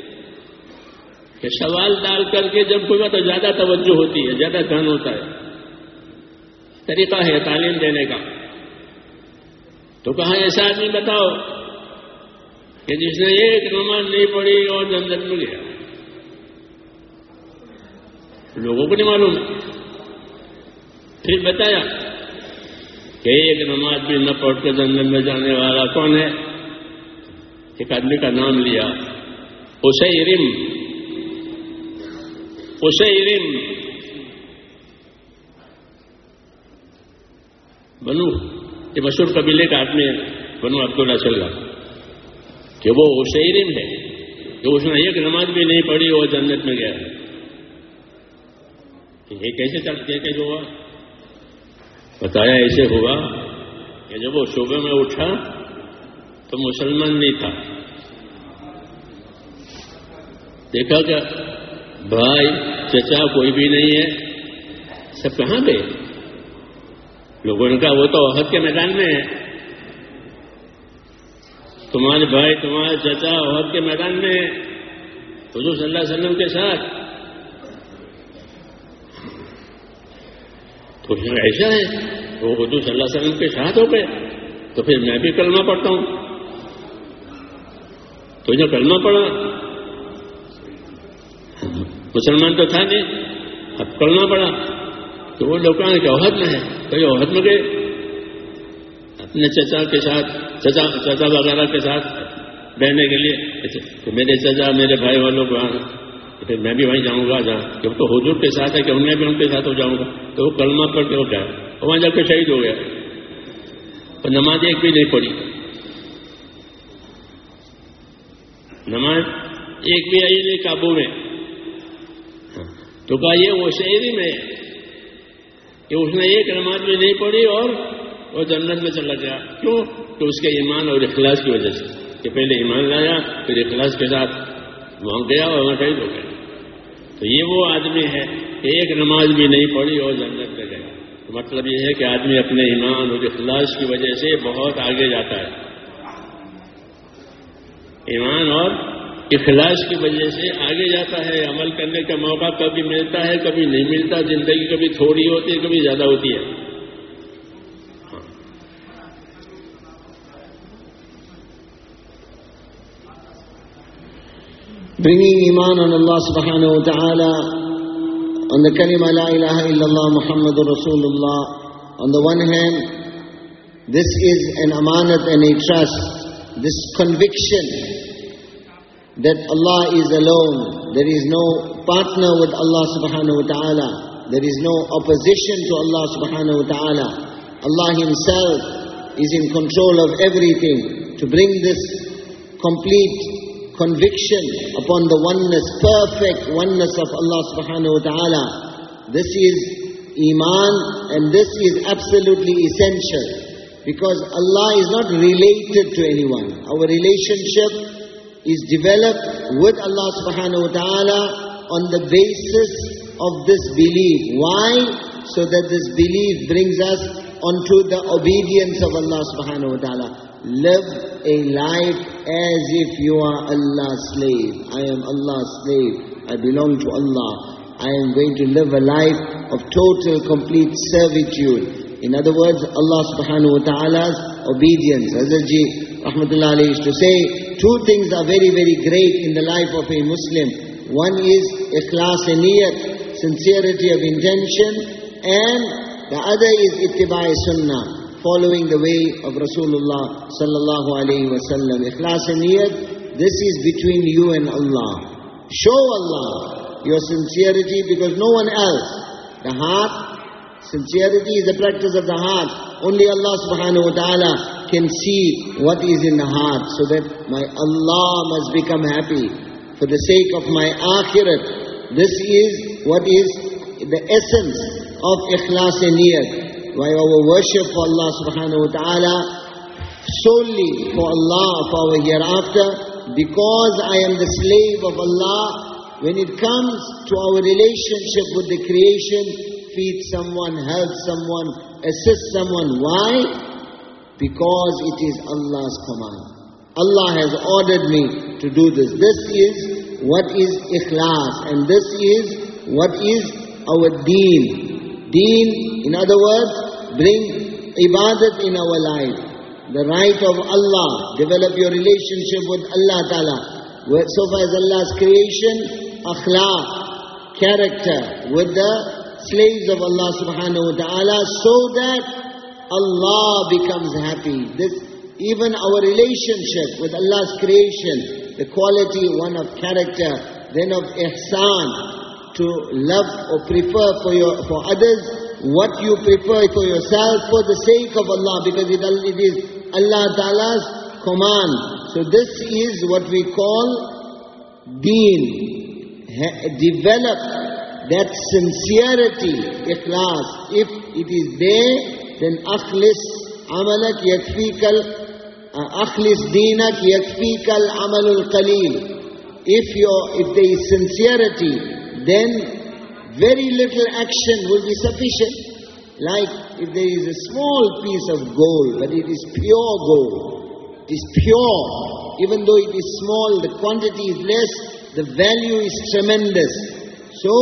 کہ سوال ڈال کر کے جب کوئی بات زیادہ توجہ ہوتی ہے، زیادہ دھن ہوتا ہے۔ طریقہ ہے تعلیم دینے کا۔ تو کہاں ایسا آدمی بتاؤ کہ جس نے ایک نماز نہیں پڑھی اور جنت میں گیا۔ لوگوں کو نہیں معلوم۔ پھر بتایا کہ ایک نماز بھی نہ پڑھ کے جنگل میں جانے والا کون ہے؟ ایک آدمی کا نام لیا اسے رم اسے بنو، یہ مشہور قبیلے کا آدمی ہے، بنو عبد اللہ صلی کہ وہ شعرم ہے۔ کہ اس نے ایک نماز بھی نہیں پڑھی، وہ جنت میں گیا۔ یہ کیسے چلتے کیسے ہوا؟ بتایا ایسے ہوا کہ جب وہ صبح میں اٹھا تو مسلمان نہیں تھا۔ دیکھا کہ بھائی، چچا کوئی بھی نہیں ہے۔ سب کہاں گئے؟ لوگوں نے کہا، وہ تو عہد کے میدان میں ہے۔ تمہارے بھائی، تمہارے چچا عہد کے میدان میں ہے۔ حضور صلی اللہ علیہ وسلم کے ساتھ۔ تو ایسا ہے، وہ حضور صلی اللہ علیہ وسلم کے ساتھ ہو گئے۔ تو پھر میں بھی کلمہ پڑھتا ہوں۔ تو جو کلمہ پڑا مسلمان تو تھا نہیں، اب کلمہ پڑا۔ تو وہ لوگ کہ عہد میں ہے۔ کئی عہد میں گئے۔ اپنے چچا کے ساتھ، چچا چچا وغیرہ کے ساتھ بہنے کے لیے تو میرے چچا، میرے بھائی والوں کو آنا۔ پھر میں بھی وہیں جاؤں گا جہاں جب تو حضور کے ساتھ ہے کہ میں بھی ان کے ساتھ ہو جاؤں گا۔ تو وہ کلمہ پڑھ کے ہو گیا۔ وہاں جا کے شہید ہو گیا۔ اور نماز ایک بھی نہیں پڑھی۔ نماز ایک بھی آئی نہیں قابو میں۔ تو کہا یہ وہ شہری میں کہ اس نے ایک نماز بھی نہیں پڑھی اور وہ جنت میں چلا گیا۔ کیوں؟ کہ اس کے ایمان اور اخلاص کی وجہ سے۔ کہ پہلے ایمان لایا، پھر اخلاص کے ساتھ وہاں گیا اور وہاں شہید ہو گیا۔ تو یہ وہ آدمی ہے کہ ایک نماز بھی نہیں پڑھی اور جنت میں گیا۔ مطلب یہ ہے کہ آدمی اپنے ایمان اور اخلاص کی وجہ سے بہت آگے جاتا ہے۔ ایمان اور اخلاص کی وجہ سے آگے جاتا ہے عمل کرنے کا موقع کبھی ملتا ہے کبھی نہیں ملتا زندگی کبھی تھوڑی ہوتی ہے کبھی زیادہ ہوتی ہے Bringing Iman on Allah subhanahu wa ta'ala, on the kalima la ilaha illallah Muhammadur Rasulullah, on the one hand, this is an amanat and a trust, this conviction that Allah is alone. There is no partner with Allah subhanahu wa ta'ala. There is no opposition to Allah subhanahu wa ta'ala. Allah Himself is in control of everything. To bring this complete conviction upon the oneness, perfect oneness of Allah subhanahu wa ta'ala. This is Iman and this is absolutely essential because Allah is not related to anyone. Our relationship is developed with Allah subhanahu wa ta'ala on the basis of this belief. Why? So that this belief brings us onto the obedience of Allah subhanahu wa ta'ala. Live a life as if you are Allah's slave. I am Allah's slave. I belong to Allah. I am going to live a life of total, complete servitude. In other words, Allah subhanahu wa ta'ala's obedience. Hazratji Rahmatullah alayhi used to say, two things are very, very great in the life of a Muslim. One is ikhlas and niyat, sincerity of intention, and the other is ittibai sunnah, following the way of Rasulullah sallallahu alayhi wa sallam. Ikhlas and niyat, this is between you and Allah. Show Allah your sincerity because no one else. The heart, sincerity is the practice of the heart. Only Allah subhanahu wa ta'ala can see what is in the heart so that my Allah must become happy for the sake of my akhirat. This is what is the essence of ikhlas and niyat. Why our worship for Allah subhanahu wa ta'ala solely for Allah for our hereafter because I am the slave of Allah when it comes to our relationship with the creation feed someone help someone assist someone why because it is Allah's command. Allah has ordered me to do this. This is what is ikhlas and this is what is our deen. Deen in other words bring ibadat in our life. The right of Allah develop your relationship with Allah Ta'ala. So far as Allah's creation akhlaq character with the slaves of Allah subhanahu wa ta'ala so that Allah becomes happy this even our relationship with Allah's creation the quality one of character then of ihsan to love or prefer for your for others what you prefer for yourself for the sake of Allah because it, it is Allah Ta'ala's command. So this is what we call deen. Develop that sincerity, ikhlas. If it is there, then akhlis amalak yakfikal, uh, akhlis deenak yakfikal amalul qaleel. If, if there is sincerity, then very little action will be sufficient. Like if there is a small piece of gold, but it is pure gold. It is pure. Even though it is small, the quantity is less, the value is tremendous. So,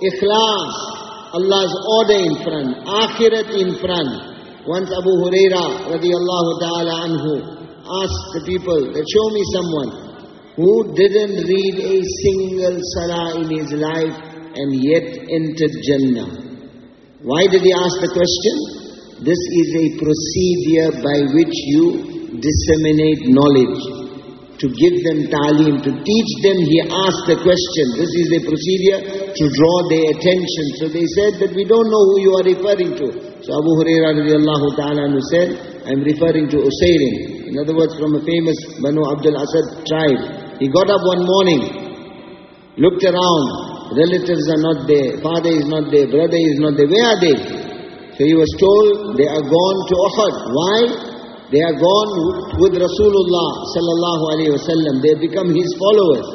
ikhlas, Allah's order in front, akhirat in front. Once Abu Huraira radiallahu ta'ala anhu asked the people that show me someone who didn't read a single salah in his life and yet entered Jannah. Why did he ask the question? This is a procedure by which you disseminate knowledge. To give them ta'lim, to teach them, he asked the question. This is the procedure to draw their attention. So they said that we don't know who you are referring to. So Abu Hurairah radiallahu ta'ala said, I'm referring to Usairin. In other words, from a famous Banu Abdul Asad tribe. He got up one morning, looked around, relatives are not there, father is not there, brother is not there. Where are they? So he was told they are gone to Uhud. Why? They are gone with Rasulullah sallallahu alayhi wasallam. They become his followers.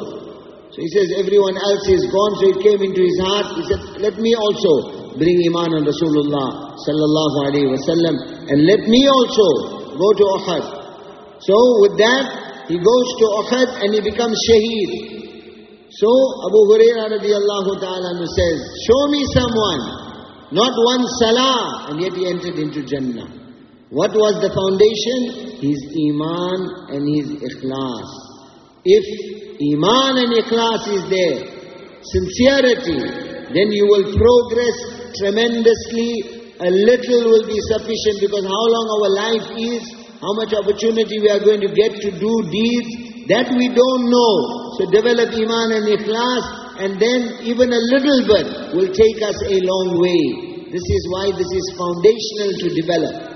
So he says everyone else is gone. So it came into his heart. He said, let me also bring iman on Rasulullah sallallahu alayhi wasallam, and let me also go to Uhud. So with that, he goes to Uhud and he becomes shaheed. So Abu Hurairah radiallahu ta'ala says, show me someone, not one salah, and yet he entered into Jannah. What was the foundation? His iman and his ikhlas. If iman and ikhlas is there, sincerity, then you will progress tremendously. A little will be sufficient because how long our life is, how much opportunity we are going to get to do deeds, that we don't know. So develop Iman and Ikhlas and then even a little bit will take us a long way. This is why this is foundational to develop.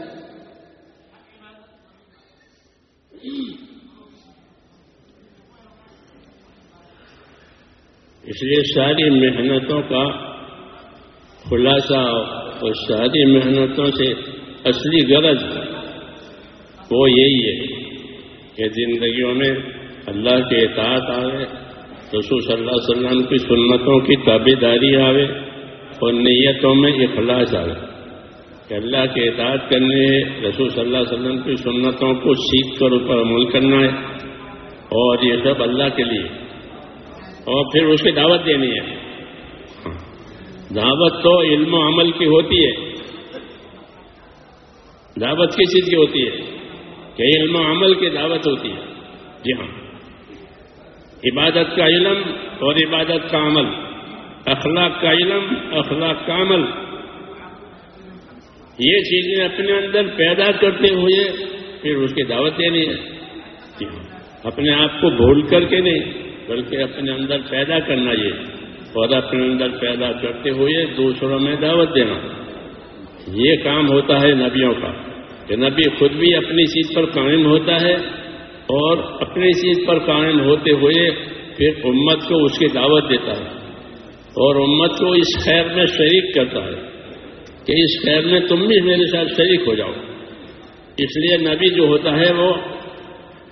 اس لیے ساری محنتوں کا خلاصہ اور ساری محنتوں سے اصلی غرض وہ یہی ہے کہ زندگیوں میں اللہ کے اطاعت آئے رسول صلی اللہ علیہ وسلم کی سنتوں کی تابے داری آئے اور نیتوں میں اخلاص آئے کہ اللہ کے اطاعت کرنے، رسول صلی اللہ علیہ وسلم کی سنتوں کو سیکھ کر اوپر عمل کرنا ہے اور یہ سب اللہ کے لیے۔ اور پھر اس کی دعوت دینی ہے۔ دعوت تو علم و عمل کی ہوتی ہے۔ دعوت کس چیز کی ہوتی ہے؟ کہ علم و عمل کی دعوت ہوتی ہے۔ جی ہاں۔ عبادت کا علم اور عبادت کا عمل۔ اخلاق کا علم، اخلاق کا عمل۔ یہ چیزیں اپنے اندر پیدا کرتے ہوئے پھر اس کی دعوت دینی ہے۔ جی ہاں۔ اپنے آپ کو بھول کر کے نہیں۔ بلکہ اپنے اندر پیدا کرنا یہ اور اپنے اندر پیدا کرتے ہوئے دوسروں میں دعوت دینا۔ یہ کام ہوتا ہے نبیوں کا، کہ نبی خود بھی اپنی چیز پر قائم ہوتا ہے اور اپنی چیز پر قائم ہوتے ہوئے پھر امت کو اس کی دعوت دیتا ہے۔ اور امت کو اس خیر میں شریک کرتا ہے کہ اس خیر میں تم بھی میرے ساتھ شریک ہو جاؤ۔ اس لیے نبی جو ہوتا ہے وہ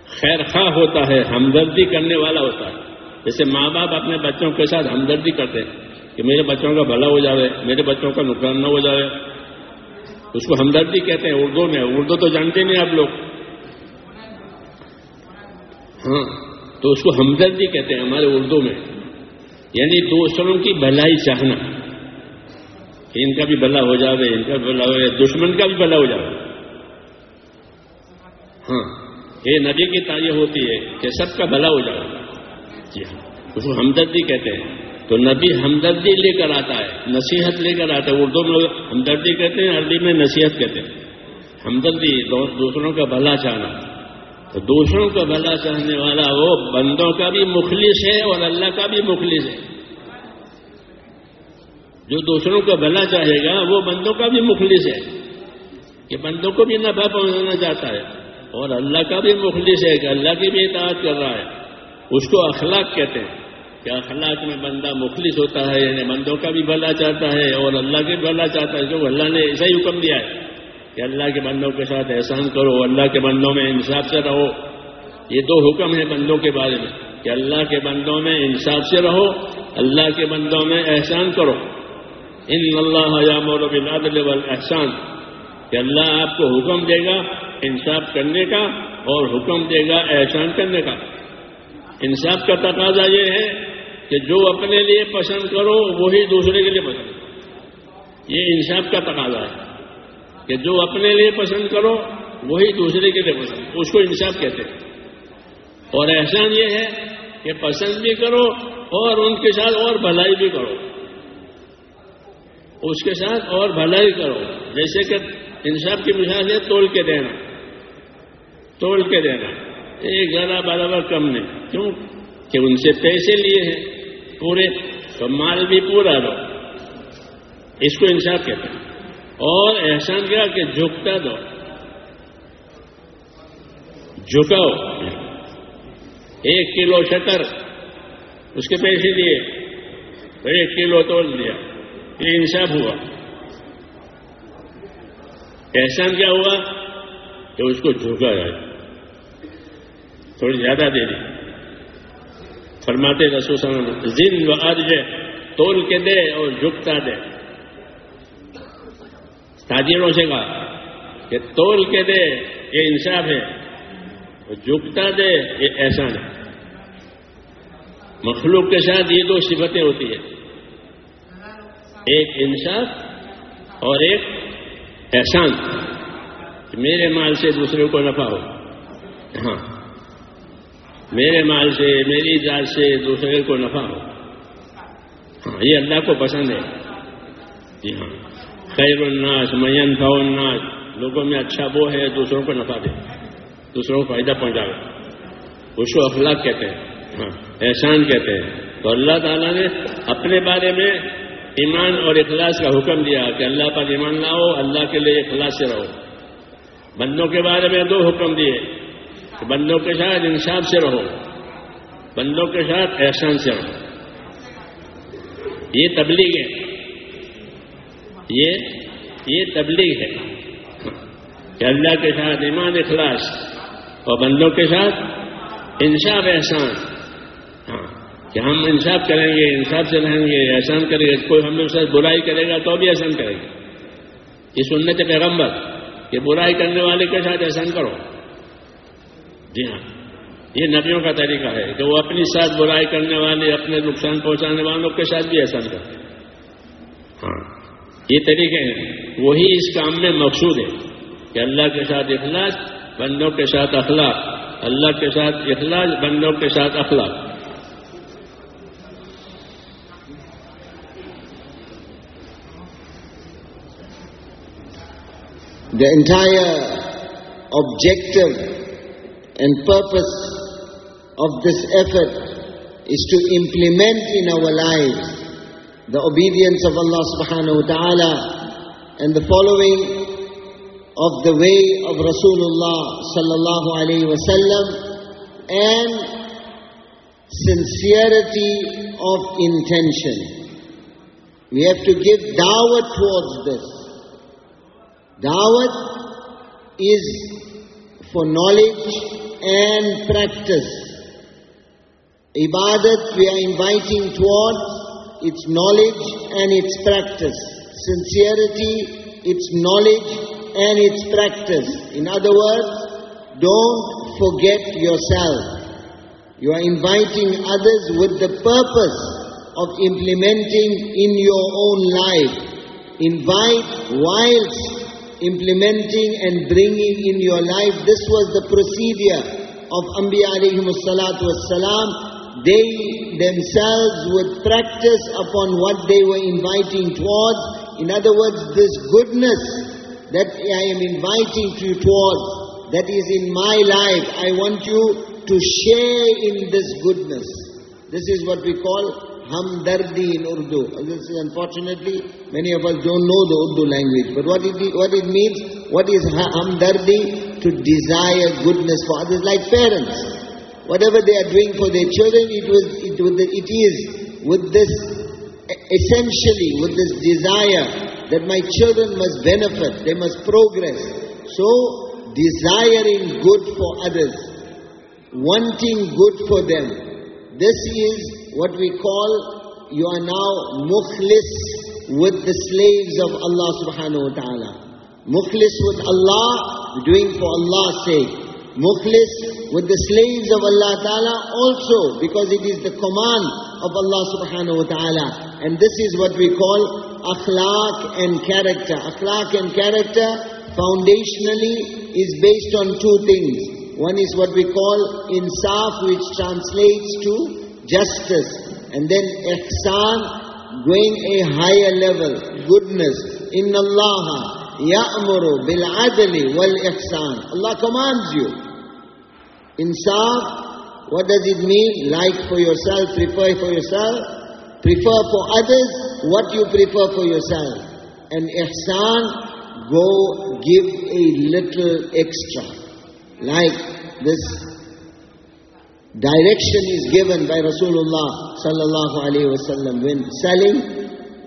خیر خواہ ہوتا ہے، ہمدردی کرنے والا ہوتا ہے۔ جیسے ماں باپ اپنے بچوں کے ساتھ ہمدردی کرتے ہیں کہ میرے بچوں کا بھلا ہو جاوے، میرے بچوں کا نقصان نہ ہو جاوے۔ اس کو ہمدردی کہتے ہیں اردو میں، اردو تو جانتے نہیں آپ لوگ۔ ہاں تو اس کو ہمدردی کہتے ہیں ہمارے اردو میں۔ یعنی دوسروں کی بھلائی چاہنا۔ کہ ان کا بھی بھلا ہو جاوے، ان کا بھی بھلا ہو جائے دشمن کا بھی بھلا ہو جاوے۔ ہاں یہ نبی کی تعریف ہوتی ہے کہ سب کا بھلا ہو جائے جی ہاں اس کو ہمدردی کہتے ہیں۔ تو نبی ہمدردی لے کر آتا ہے، نصیحت لے کر آتا ہے۔ اردو میں ہمدردی کہتے ہیں عربی میں نصیحت کہتے ہیں۔ ہمدردی دوسروں کا بھلا چاہنا۔ تو دوسروں کا بھلا چاہنے والا وہ بندوں کا بھی مخلص ہے اور اللہ کا بھی مخلص ہے۔ جو دوسروں کا بھلا چاہے گا، وہ بندوں کا بھی مخلص ہے۔ کہ بندوں کو بھی نفع پہنچانا چاہتا ہے۔ اور اللہ کا بھی مخلص ہے کہ اللہ کی بھی اطاعت کر رہا ہے۔ اس کو اخلاق کہتے ہیں کہ اخلاق میں بندہ مخلص ہوتا ہے یعنی بندوں کا بھی بھلا چاہتا ہے اور اللہ کے بھلا چاہتا ہے، جو اللہ نے ایسا ہی حکم دیا ہے کہ اللہ کے بندوں کے ساتھ احسان کرو، اللہ کے بندوں میں انصاف سے رہو۔ یہ دو حکم ہیں بندوں کے بارے میں، کہ اللہ کے بندوں میں انصاف سے رہو، اللہ کے بندوں میں احسان کرو۔ ان اللہ یا بالعدل والاحسان، کہ اللہ آپ کو حکم دے گا انصاف کرنے کا اور حکم دے گا احسان کرنے کا۔ انصاف کا تقاضا یہ ہے کہ جو اپنے لیے پسند کرو، وہی دوسرے کے لیے پسند کرو۔ یہ انصاف کا تقاضا ہے کہ جو اپنے لیے پسند کرو، وہی دوسرے کے لیے پسند اس کو انصاف کہتے ہیں۔ اور احسان یہ ہے کہ پسند بھی کرو اور ان کے ساتھ اور بھلائی بھی کرو۔ اس کے ساتھ اور بھلائی کرو۔ جیسے کہ انصاف کی مثال ہے تول کے دینا۔ تول کے دینا۔ ایک ذرا برابر کم نہیں۔ کیوں؟ کہ ان سے پیسے لیے ہیں، پورے تو مال بھی پورا دو۔ اس کو انصاف کہتے ہیں۔ اور احسان کیا کہ جھکتا دو۔ جھکاؤ۔ ایک کلو شکر، اس کے پیسے دیے ایک کلو تول دیا۔ یہ انصاف ہوا۔ احسان کیا ہوا؟ کہ اس کو جھکا جائے تھوڑی زیادہ دے دی۔ فرماتے رسول صلی اللہ علیہ وسلم، زن و ارج تول کے دے اور جھکتا دے۔ تاجروں سے کہا کہ تول کے دے، یہ انصاف ہے۔ جھکتا دے، یہ احسان ہے۔ مخلوق کے ساتھ یہ دو صفتیں ہوتی ہیں۔ ایک انصاف اور ایک احسان میرے مال سے دوسرے کو نفع ہو۔ ہاں۔ میرے مال سے، میری ذات سے دوسرے کو نفع ہو۔ ہاں یہ اللہ کو پسند ہے۔ جی ہاں۔ خیر الناس مین فا الناس۔ لوگوں میں اچھا وہ ہے، دوسروں کو نفع دے۔ دوسروں کو فائدہ پہنچاوے اس کو اخلاق کہتے ہیں۔ ہاں احسان کہتے ہیں۔ تو اللہ تعالیٰ نے اپنے بارے میں ایمان اور اخلاص کا حکم دیا کہ اللہ پر ایمان لاؤ، اللہ کے لیے اخلاص سے رہو۔ بندوں کے بارے میں دو حکم دیے۔ کہ بندوں کے ساتھ انصاف سے رہو، بندوں کے ساتھ احسان سے رہو۔ یہ تبلیغ ہے۔ یہ یہ تبلیغ ہے۔ کہ اللہ کے ساتھ ایمان اخلاص اور بندوں کے ساتھ انصاف احسان۔ ہاں کہ ہم انصاف کریں گے، انصاف سے رہیں گے، احسان کریں گے، کوئی ہم ساتھ برائی کرے گا تو بھی احسان کرے گا۔ یہ سننے کے پیغمبر، کہ برائی کرنے والے کے ساتھ احسان کرو۔ جی ہاں۔ یہ نبیوں کا طریقہ ہے کہ وہ اپنی ساتھ برائی کرنے والے، اپنے نقصان پہنچانے والوں کے ساتھ بھی احسان کرتے ہاں۔ یہ طریقے ہیں۔ وہی اس کام میں مقصود ہے کہ اللہ کے ساتھ اخلاص، بندوں کے ساتھ اخلاق۔ اللہ کے ساتھ اخلاص، بندوں کے ساتھ اخلاق۔ The entire objective and purpose of this effort is to implement in our lives the obedience of Allah subhanahu wa ta'ala and the following of the way of Rasulullah sallallahu alayhi wa sallam and sincerity of intention. We have to give dawah towards this. Dawah is for knowledge and practice. Ibadat we are inviting towards its knowledge and its practice. Sincerity, its knowledge and its practice. In other words, don't forget yourself. You are inviting others with the purpose of implementing in your own life. Invite whilst implementing and bringing in your life. This was the procedure of Anbiya alayhi salatu wassalam they themselves would practice upon what they were inviting towards. In other words, this goodness that I am inviting you towards, that is in my life, I want you to share in this goodness. This is what we call hamdardi in Urdu. This is unfortunately, many of us don't know the Urdu language. But what it, what it means, what is hamdardi? To desire goodness for others like parents. Whatever they are doing for their children, it, was, it, it is with this, essentially with this desire that my children must benefit, they must progress. So, desiring good for others, wanting good for them. This is what we call, you are now mukhlis with the slaves of Allah subhanahu wa ta'ala. Mukhlis with Allah, doing for Allah's sake. Mukhlis with the slaves of Allah Ta'ala also because it is the command of Allah Subhanahu Wa Ta'ala. And this is what we call akhlaq and character. Akhlaq and character foundationally is based on two things. One is what we call insaf which translates to justice. And then ihsan going a higher level, goodness. Inna Allah ya'muru bil adli wal ihsan. Allah commands you. Insaf, what does it mean? Like for yourself, prefer for yourself, prefer for others what you prefer for yourself. And ihsan, go give a little extra. Like this direction is given by Rasulullah sallallahu alaihi wasallam when selling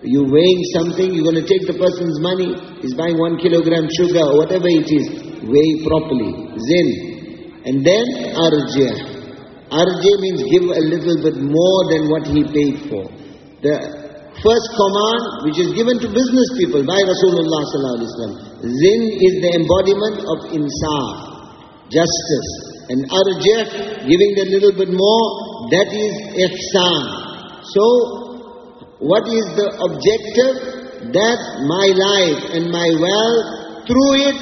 you're weighing something, you're going to take the person's money, he's buying one kilogram sugar or whatever it is, weigh properly. Zin. And then arjah. Arjah means give a little bit more than what he paid for. The first command which is given to business people by Rasulullah sallallahu alaihi wasallam. Zin is the embodiment of insaf, justice. And arjah, giving a little bit more, that is ihsan. So what is the objective? That my life and my wealth, through it,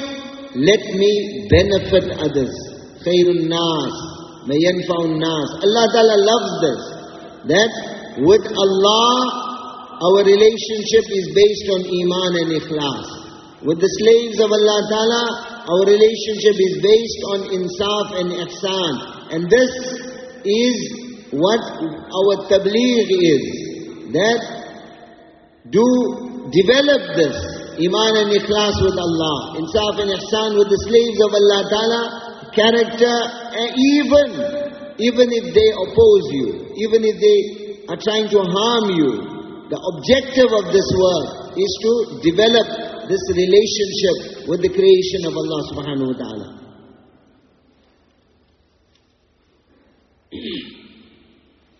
let me benefit others. Khairun nas, mayanfa'un nas. Allah Ta'ala loves this. That with Allah, our relationship is based on iman and ikhlas. With the slaves of Allah Ta'ala, our relationship is based on insaf and ihsan. And this is what our tabligh is that do develop this iman and ikhlas with Allah, insaf and ihsan with the slaves of Allah Ta'ala, character, even, even if they oppose you, even if they are trying to harm you, the objective of this work is to develop this relationship with the creation of Allah subhanahu wa ta'ala. (clears throat)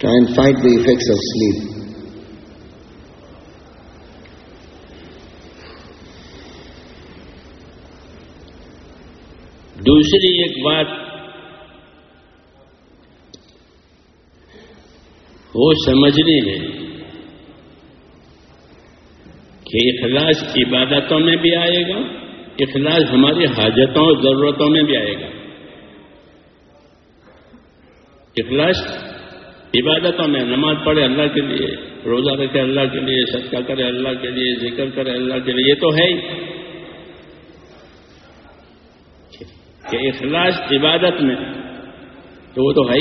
try and fight the effects of sleep دوسری ایک بات وہ سمجھنی ہے کہ اخلاص عبادتوں میں بھی آئے گا، اخلاص ہماری حاجتوں اور ضرورتوں میں بھی آئے گا۔ اخلاص عبادتوں میں، نماز پڑھے اللہ کے لیے، روزہ رکھے اللہ کے لیے، صدقہ کرے اللہ کے لیے، ذکر کرے اللہ کے لیے، یہ تو ہے ہی۔ کہ اخلاص عبادت میں، تو وہ تو ہے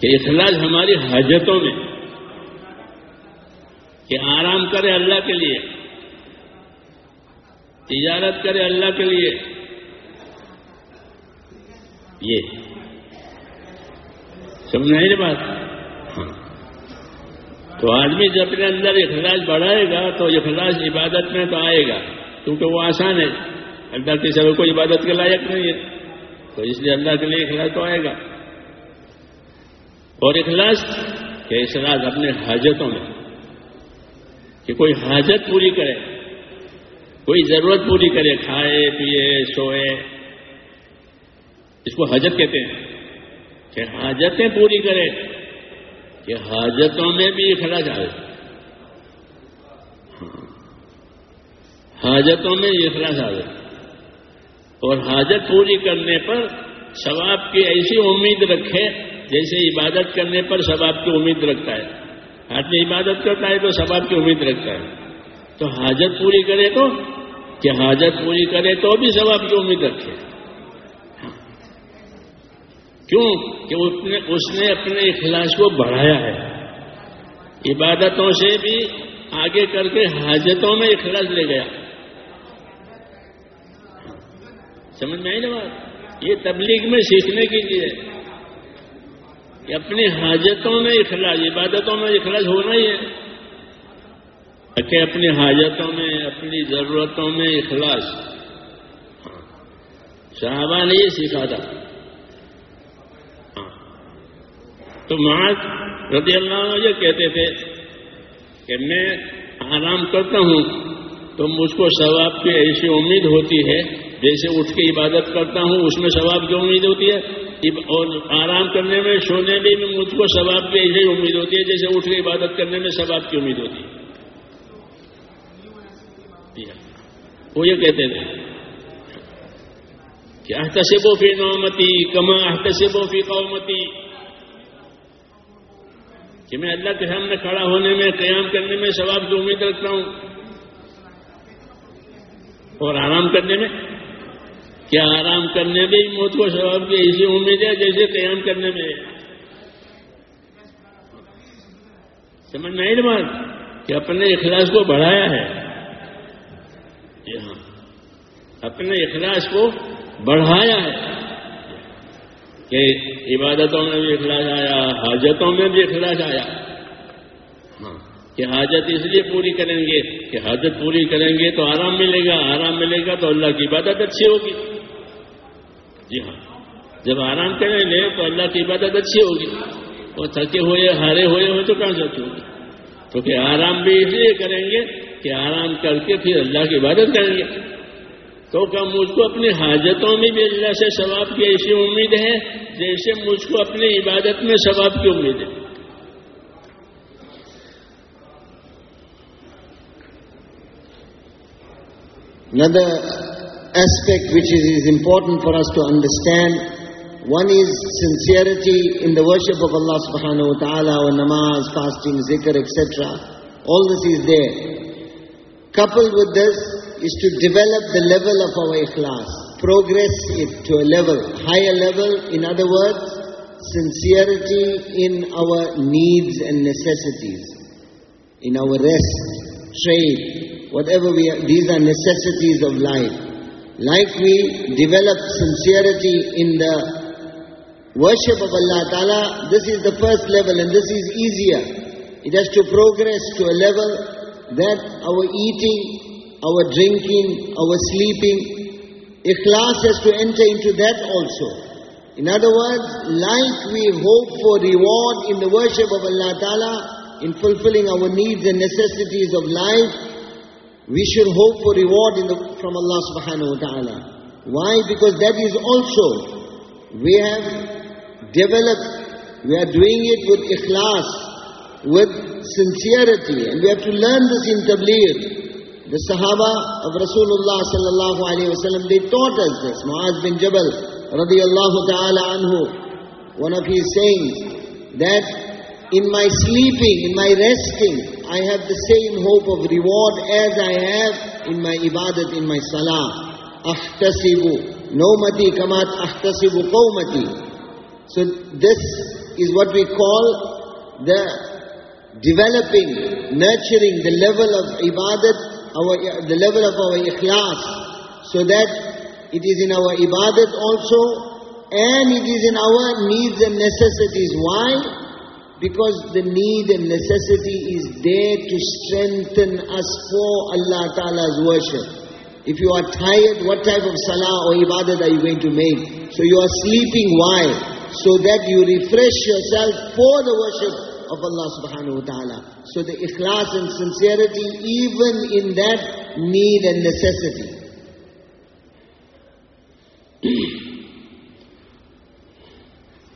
کہ اخلاص ہماری حاجتوں میں، کہ آرام کرے اللہ کے لیے، تجارت کرے اللہ کے لیے۔ یہ۔ سمجھ نہیں بات؟ ہاں۔ تو آدمی جب اپنے اندر اخلاص بڑھائے گا، تو اخلاص عبادت میں تو آئے گا، کیونکہ وہ آسان ہے۔ اللہ کی سب کوئی عبادت کے لائق نہیں ہے۔ تو اس لیے اللہ کے لیے اخلاص تو آئے گا۔ اور اخلاص کہ اخلاص اپنے حاجتوں میں کہ کوئی حاجت پوری کرے، کوئی ضرورت پوری کرے، کھائے پیے سوئے، اس کو حاجت کہتے ہیں۔ کہ حاجتیں پوری کرے، کہ حاجتوں میں بھی اخلاص آئے۔ ہاں۔ حاجتوں میں اخلاص آئے۔ اور حاجت پوری کرنے پر ثواب کی ایسی امید رکھے جیسے عبادت کرنے پر ثواب کی امید رکھتا ہے۔ آدمی عبادت کرتا ہے تو ثواب کی امید رکھتا ہے۔ تو حاجت پوری کرے تو، کہ حاجت پوری کرے تو بھی ثواب کی امید رکھے۔ کیوں؟ کہ اس نے اپنے اخلاص کو بڑھایا ہے۔ عبادتوں سے بھی آگے کر کے حاجتوں میں اخلاص لے گیا۔ سمجھ میں آئی نا بات؟ یہ تبلیغ میں سیکھنے کے لیے کہ اپنی حاجتوں میں اخلاص، عبادتوں میں اخلاص ہونا ہی ہے۔ کہ اپنی حاجتوں میں، اپنی ضرورتوں میں اخلاص۔ صحابہ نے یہ سیکھا تھا۔ تو معاذ رضی اللہ عنہ یہ کہتے تھے کہ میں آرام کرتا ہوں تو مجھ کو ثواب کی ایسی امید ہوتی ہے جیسے اٹھ کے عبادت کرتا ہوں، اس میں ثواب کی امید ہوتی ہے۔ اور آرام کرنے میں، سونے میں بھی مجھ کو ثواب کی ایسی امید ہوتی ہے جیسے اٹھ کے عبادت کرنے میں ثواب کی امید ہوتی ہے۔ جی ہاں۔ وہ یہ کہتے تھے کہ احتسب و فی نومتی کما احتسب و فی قومتی۔ کہ میں اللہ کے سامنے کھڑا ہونے میں، قیام کرنے میں ثواب کی امید رکھتا ہوں۔ اور آرام کرنے میں کیا آرام کرنے میں موت کو ثواب کی ایسی امید ہے جیسے قیام کرنے میں سمجھ میں آئی بات؟ کہ اپنے اخلاص کو بڑھایا ہے۔ جی ہاں۔ اپنے اخلاص کو بڑھایا ہے۔ کہ عبادتوں میں بھی اخلاص آیا، حاجتوں میں بھی اخلاص آیا۔ ہاں۔ کہ حاجت اس لیے پوری کریں گے کہ حاجت پوری کریں گے تو آرام ملے گا، آرام ملے گا تو اللہ کی عبادت اچھی ہوگی۔ جی ہاں۔ جب آرام کریں گے تو اللہ کی عبادت اچھی ہوگی۔ اور تھکے ہوئے، ہارے ہوئے ہوئے تو کہاں سے اچھی ہوگی تو کہ آرام بھی اس لیے کریں گے کہ آرام کر کے پھر اللہ کی عبادت کریں گے۔ تو کیا مجھ کو اپنی حاجتوں میں بھی اللہ سے ثواب کی ایسی امید ہے جیسے مجھ کو اپنی عبادت میں ثواب کی امید ہے؟ Another aspect which is, is important for us to understand, one is sincerity in the worship of Allah subhanahu wa ta'ala, or namaz, fasting, zikr, etc. All this is there. Coupled with this is to develop the level of our ikhlas, progress it to a level, higher level, in other words, sincerity in our needs and necessities. in our rest, trade, whatever we are, these are necessities of life. Like we develop sincerity in the worship of Allah Ta'ala, this is the first level and this is easier. It has to progress to a level that our eating, our drinking, our sleeping, ikhlas has to enter into that also. In other words, like we hope for reward in the worship of Allah Ta'ala, in fulfilling our needs and necessities of life, we should hope for reward the, from Allah subhanahu wa ta'ala. Why? Because that is also, we have developed, we are doing it with ikhlas, with sincerity, and we have to learn this in tabligh. The Sahaba of Rasulullah sallallahu alayhi wa sallam, they taught us this. Muaz bin Jabal radiallahu ta'ala anhu, one of his sayings, that in my sleeping, in my resting, I have the same hope of reward as I have in my ibadat, in my salah. Ahtasibu, nomati kamat ahtasibu qawmati. So this is what we call the developing, nurturing the level of ibadat, our, the level of our ikhlas, so that it is in our ibadat also, and it is in our needs and necessities. Why? Because the need and necessity is there to strengthen us for Allah Ta'ala's worship. If you are tired, what type of salah or ibadat are you going to make? So you are sleeping, why? So that you refresh yourself for the worship of Allah subhanahu wa ta'ala. So the ikhlas and sincerity even in that need and necessity. (clears throat)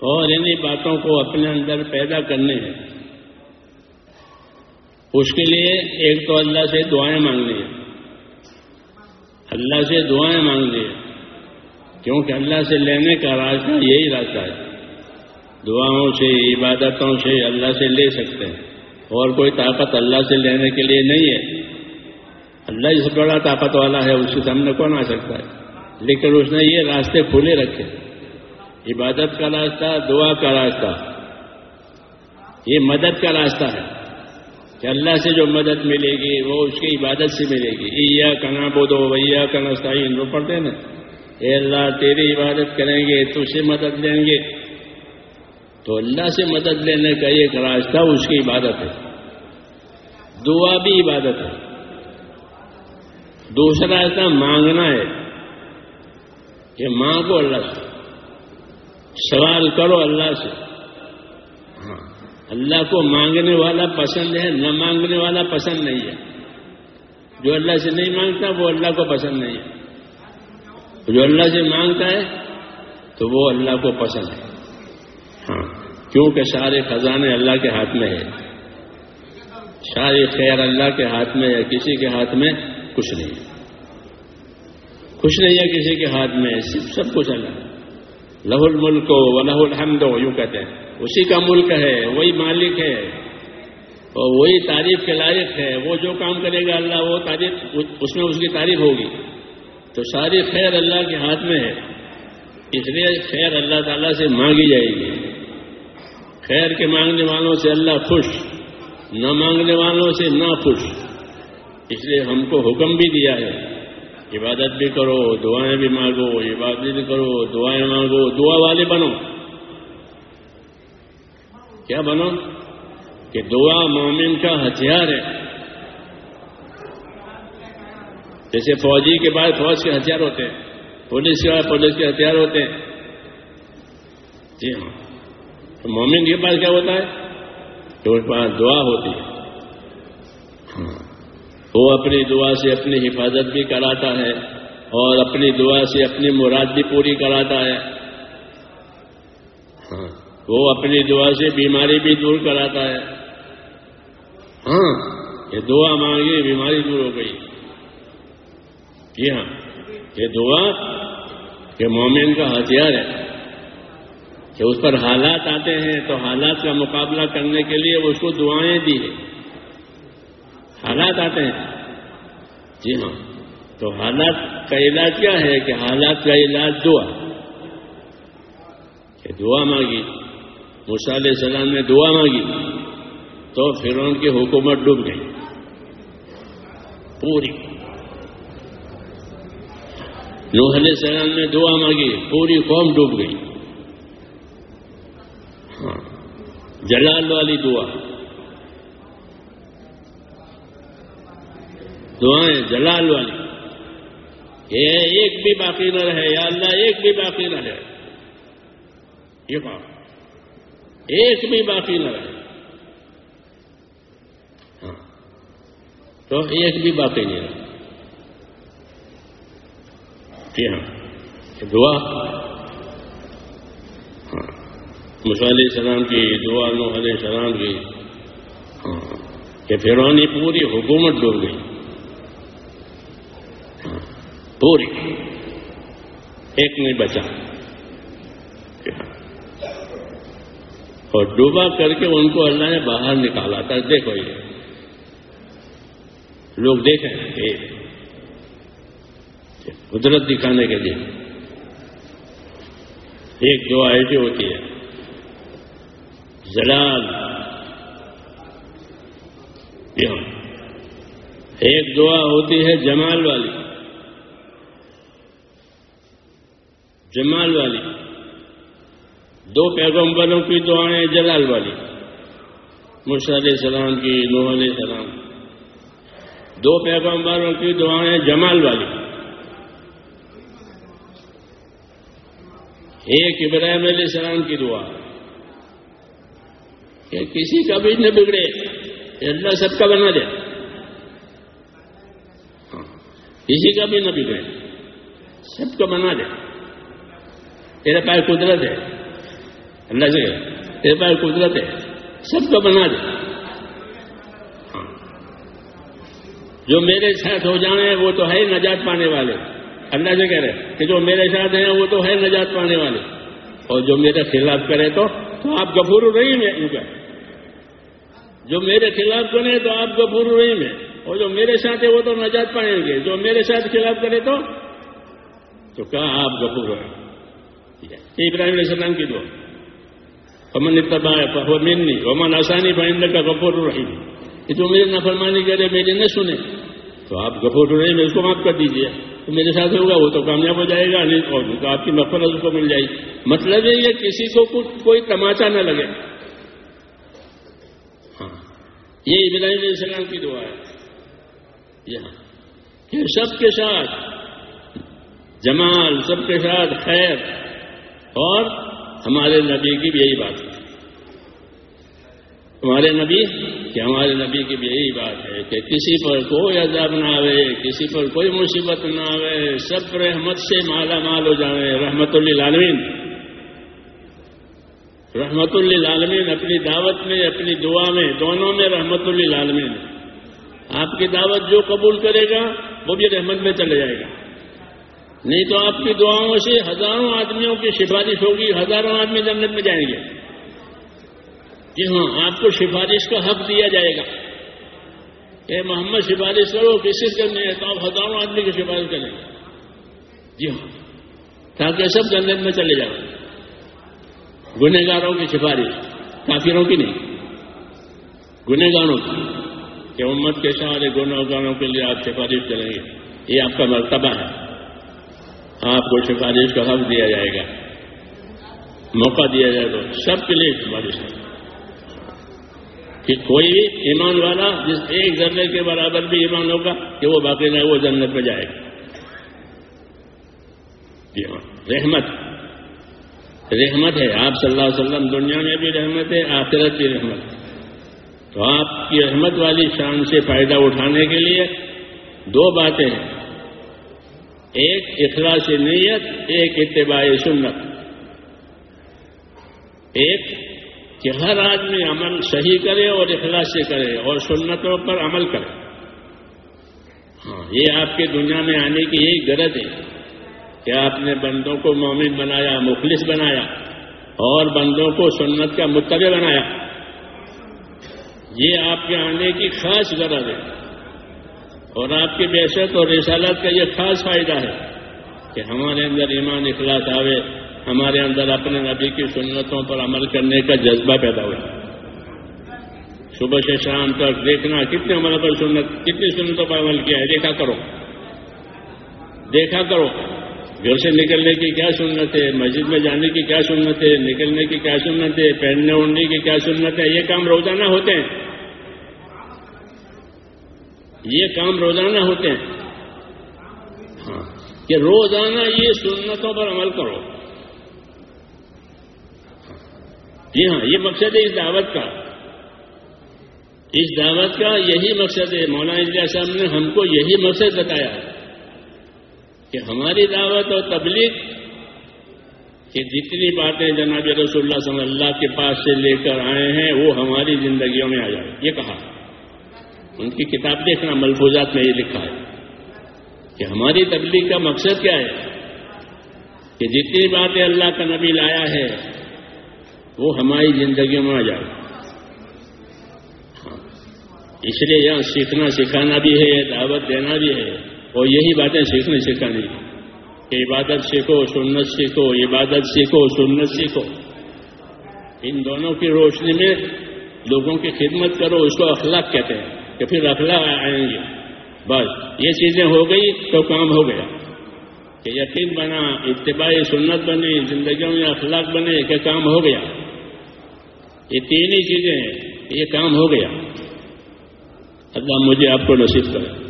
اور انہیں باتوں کو اپنے اندر پیدا کرنے ہیں۔ اس کے لیے ایک تو اللہ سے دعائیں مانگنی ہے اللہ سے دعائیں مانگنی ہے کیونکہ اللہ سے لینے کا راستہ یہی راستہ ہے۔ دعاؤں سے، عبادتوں سے اللہ سے لے سکتے ہیں۔ اور کوئی طاقت اللہ سے لینے کے لیے نہیں ہے۔ اللہ اس بڑا طاقت والا ہے اس کے سامنے کون آ سکتا ہے؟ لیکن اس نے یہ راستے کھلے رکھے۔ عبادت کا راستہ، دعا کا راستہ۔ یہ مدد کا راستہ ہے۔ کہ اللہ سے جو مدد ملے گی، وہ اس کی عبادت سے ملے گی۔ ایا کنا بودو ویا کنا سائن وہ پڑھتے نا؟ اے اللہ، تیری عبادت کریں گے تو سے مدد لیں گے۔ تو اللہ سے مدد لینے کا ایک راستہ اس کی عبادت ہے۔ دعا بھی عبادت ہے۔ دوسرا راستہ مانگنا ہے۔ کہ مانگو اللہ سے۔ سوال کرو اللہ سے۔ ہاں اللہ کو مانگنے والا پسند ہے، نہ مانگنے والا پسند نہیں ہے۔ جو اللہ سے نہیں مانگتا، وہ اللہ کو پسند نہیں ہے۔ جو اللہ سے مانگتا ہے، تو وہ اللہ کو پسند ہے۔ ہاں کیونکہ سارے خزانے اللہ کے ہاتھ میں ہے۔ ساری خیر اللہ کے ہاتھ میں یا کسی کے ہاتھ میں کچھ نہیں۔ ہے کچھ نہیں ہے کسی کے ہاتھ میں، صرف سب کچھ اللہ۔ لہ الملک و لہ الحمد یوں کہتے ہیں۔ اسی کا ملک ہے، وہی مالک ہے۔ اور وہی تعریف کے لائق ہے۔ وہ جو کام کرے گا اللہ، وہ تعریف اس میں اس کی تعریف ہوگی۔ تو ساری خیر اللہ کے ہاتھ میں ہے۔ اس لیے خیر اللہ تعالیٰ سے مانگی جائے گی۔ خیر کے مانگنے والوں سے اللہ خوش، نہ مانگنے والوں سے نہ خوش۔ اس لیے ہم کو حکم بھی دیا ہے۔ عبادت بھی کرو، دعائیں بھی مانگو، عبادت بھی کرو، دعائیں مانگو، دعا والے بنو۔ کیا بنو؟ کہ دعا مومن کا ہتھیار ہے۔ جیسے فوجی کے بعد فوج کے ہتھیار ہوتے ہیں، پولیس کے بعد پولیس کے ہتھیار ہوتے ہیں۔ جی ہاں۔ تو مومن کے پاس کیا ہوتا ہے؟ تو اس پاس دعا ہوتی ہے۔ ہاں۔ وہ اپنی دعا سے اپنی حفاظت بھی کراتا ہے اور اپنی دعا سے اپنی مراد بھی پوری کراتا ہے۔ ہاں وہ اپنی دعا سے بیماری بھی دور کراتا ہے۔ ہاں یہ دعا مانگی، بیماری دور ہو گئی۔ جی ہاں یہ دعا کہ مومن کا ہتھیار ہے۔ کہ اس پر حالات آتے ہیں تو حالات کا مقابلہ کرنے کے لیے اس کو دعائیں دی ہیں۔ حالات آتے ہیں۔ جی ہاں۔ تو حالات کا علاج کیا ہے کہ حالات کا علاج دعا۔ کہ دعا مانگی۔ علیہ السلام نے دعا مانگی۔ تو فرون کی حکومت ڈوب گئی۔ پوری۔ نوح علیہ السلام نے دعا مانگی۔ پوری قوم ڈوب گئی۔ ہاں۔ جلال والی دعا۔ دعائیں جلال والی۔ ایک بھی باقی نہ رہے، یا اللہ ایک بھی باقی نہ رہے۔ یہ بات۔ ایک بھی باقی نہ رہے۔ ہاں۔ تو ایک بھی باقی نہیں رہے۔ جی ہاں۔ دعا۔ ہاں۔ علیہ السلام کی دعا نو علیہ السلام کی ہاں کہ فرونی پوری حکومت ڈوب گئی۔ پوری ایک نہیں بچا۔ اور ڈوبا کر کے ان کو اللہ نے باہر نکالا تھا۔ دیکھو یہ۔ لوگ دیکھیں قدرت دکھانے کے لیے۔ ایک دعا ایسی ہوتی ہے۔ جلال ایک دعا ہوتی ہے جمال والی۔ جمال والی، دو پیغمبروں کی دعائیں جلال والی علیہ السلام کی، نوح علیہ السلام، دو پیغمبروں کی دعائیں جمال والی۔ ایک ابراہیم علیہ السلام کی دعا، کہ کسی کا بھی نہ بگڑے اللہ سب کا بنا دے۔ ہاں، کسی کا بھی نہ بگڑے، سب کا بنا دے۔ تیرے پاس قدرت ہے۔ اللہ سے تیرے پاس قدرت ہے۔ سب کا بنا دے۔ ہاں۔ جو میرے ساتھ ہو جانے وہ تو ہے نجات پانے والے۔ اللہ سے کہہ رہے۔ کہ جو میرے ساتھ ہیں، وہ تو ہے نجات پانے والے۔ اور جو میرے خلاف کرے تو آپ گفور رہی میں ان کا۔ جو میرے خلاف کرے تو آپ گفور رہی میں اور جو میرے ساتھ ہے وہ تو نجات پائیں گے۔ جو میرے ساتھ خلاف کرے تو تو کہا آپ گفور رہے ابراہیم علیہ السلام کی دعا۔ امن اتباع منی امن آسانی بھائی کا گفور رہی جو میرے نفرمانی کرے، میرے نہ سنے، تو آپ گفور رہی میں اس کو معاف کر دیجیے تو میرے ساتھ ہوگا، وہ تو کامیاب ہو جائے گا، نہیں اور آپ کی نفرت اس کو مل جائے گی۔ مطلب ہے یہ کسی کو کوئی تماچا نہ لگے۔ ہاں۔ یہ ابراہیم علیہ السلام کی دعا ہے۔ یہاں کہ سب کے ساتھ جمال، سب کے ساتھ خیر اور ہمارے نبی کی بھی یہی بات ہے۔ ہمارے نبی کہ ہمارے نبی کی بھی یہی بات ہے کہ کسی پر کوئی عذاب نہ آئے کسی پر کوئی مصیبت نہ آئے سب رحمت سے مالا مال ہو جائے رحمت للعالمین۔ رحمت للعالمین اپنی دعوت میں، اپنی دعا میں، دونوں میں رحمت للعالمین۔ آپ کی دعوت جو قبول کرے گا، وہ بھی رحمت میں چلے جائے گا۔ نہیں تو آپ کی دعاؤں سے ہزاروں آدمیوں کی سفارش ہوگی، ہزاروں آدمی جنت میں جائیں گے۔ جی ہاں آپ کو سفارش کا حق دیا جائے گا۔ کہ محمد، سفارش کرو کسی سے نہیں تو آپ ہزاروں آدمی کی سفارش کریں گے۔ جی ہاں تاکہ سب جنت میں چلے جاؤ گنہگاروں کی سفارش، کافروں کی نہیں۔ گنہگاروں کی، کہ امت کے سارے گنہگاروں کے لیے آپ سفارش کریں گے۔ یہ آپ کا مرتبہ ہے۔ آپ کو سفارش کا حق دیا جائے گا۔ موقع دیا جائے تو سب کے لیے سفارش ہے کہ کوئی بھی ایمان والا جس ایک ذرے کے برابر بھی ایمان ہوگا کہ وہ باقی نہ وہ جنت میں جائے گا۔ جی ہاں، رحمت۔ رحمت ہے۔ آپ صلی اللہ علیہ وسلم دنیا میں بھی رحمت ہے، آخرت کی رحمت۔ تو آپ کی رحمت والی شان سے فائدہ اٹھانے کے لیے دو باتیں ہیں۔ ایک اخلاص نیت، ایک اتباع سنت۔ ایک کہ ہر آدمی عمل صحیح کرے اور اخلاص سے کرے اور سنتوں پر عمل کرے۔ ہاں یہ آپ کے دنیا میں آنے کی یہی غرض ہے کہ آپ نے بندوں کو مومن بنایا، مخلص بنایا اور بندوں کو سنت کا متبع بنایا۔ یہ آپ کے آنے کی خاص غرض ہے۔ اور آپ کی بحثت اور رسالت کا یہ خاص فائدہ ہے کہ ہمارے اندر ایمان اخلاص آوے، ہمارے اندر اپنے نبی کی سنتوں پر عمل کرنے کا جذبہ پیدا ہوا صبح سے شام تک دیکھنا، کتنے عمل پر سنت، کتنی سنتوں پر عمل کیا ہے، دیکھا کرو۔ دیکھا کرو۔ گھر سے نکلنے کی کیا سنت ہے؟ مسجد میں جانے کی کیا سنت ہے؟ نکلنے کی کیا سنت ہے؟ پہننے اڑنے کی کیا سنت ہے؟ یہ کام روزانہ ہوتے ہیں۔ یہ کام روزانہ ہوتے ہیں۔ ہاں۔ کہ روزانہ یہ سنتوں پر عمل کرو۔ جی ہاں یہ مقصد ہے اس دعوت کا۔ اس دعوت کا یہی مقصد ہے۔ مولانا صاحب نے ہم کو یہی مقصد بتایا کہ ہماری دعوت اور تبلیغ کہ جتنی باتیں جناب رسول اللہ صلی اللہ کے پاس سے لے کر آئے ہیں، وہ ہماری زندگیوں میں آ جائے یہ کہا۔ ان کی کتاب دیکھنا، ملفوظات میں یہ لکھا ہے کہ ہماری تبلیغ کا مقصد کیا ہے؟ کہ جتنی باتیں اللہ کا نبی لایا ہے، وہ ہماری زندگیوں میں آ جائے۔ ہاں اس لیے یہاں سیکھنا سکھانا بھی ہے، دعوت دینا بھی ہے، اور یہی باتیں سیکھنے سکھانی۔ کہ عبادت سیکھو، سنت سیکھو، عبادت سیکھو، سنت سیکھو۔ ان دونوں کی روشنی میں لوگوں کی خدمت کرو، اس کو اخلاق کہتے ہیں۔ کہ پھر اخلاق آئیں گے۔ بس یہ چیزیں ہو گئی تو کام ہو گیا۔ کہ یقین بنا اتباعی سنت بنی زندگیوں میں اخلاق بنے کہ کام ہو گیا۔ یہ تین ہی چیزیں ہیں یہ کام ہو گیا۔ اللہ مجھے آپ کو نصیب کرے۔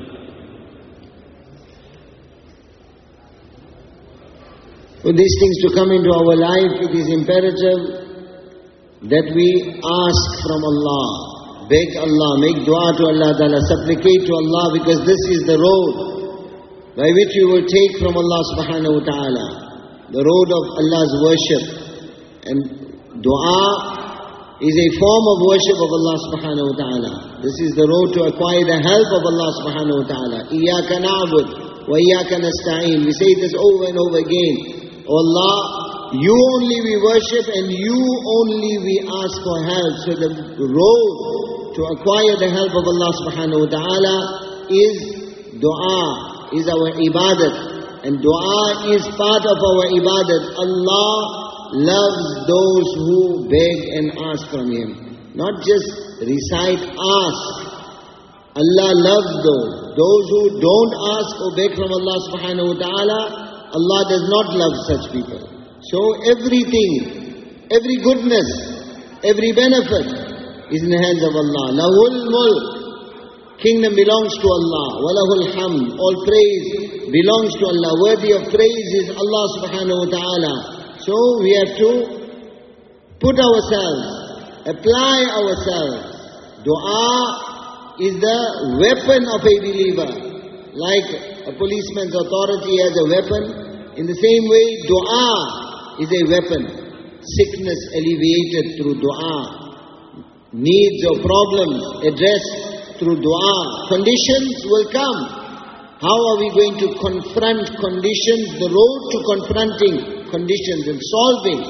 For these things to come into our life, it is imperative that we ask from Allah, beg Allah, make dua to Allah Ta'ala, supplicate to Allah because this is the road by which you will take from Allah Subhanahu Wa Ta'ala, the road of Allah's worship. And dua is a form of worship of Allah Subhanahu Wa Ta'ala. This is the road to acquire the help of Allah Subhanahu Wa Ta'ala. Iyaka na'bud wa iyaka nasta'in. We say this over and over again. Oh Allah, you only we worship and you only we ask for help. So the road to acquire the help of Allah subhanahu wa ta'ala is dua, is our ibadat. And dua is part of our ibadat. Allah loves those who beg and ask from Him. Not just recite, ask. Allah loves those. Those who don't ask or beg from Allah subhanahu wa ta'ala, Allah does not love such people. So everything, every goodness, every benefit is in the hands of Allah. Lahul mulk. Kingdom belongs to Allah. Walahul hamd. All praise belongs to Allah. Worthy of praise is Allah subhanahu wa ta'ala. So we have to put ourselves, apply ourselves. Dua is the weapon of a believer. Like a policeman's authority has a weapon. In the same way, dua is a weapon. Sickness alleviated through dua. Needs or problems addressed through dua. Conditions will come. How are we going to confront conditions? The road to confronting conditions and solving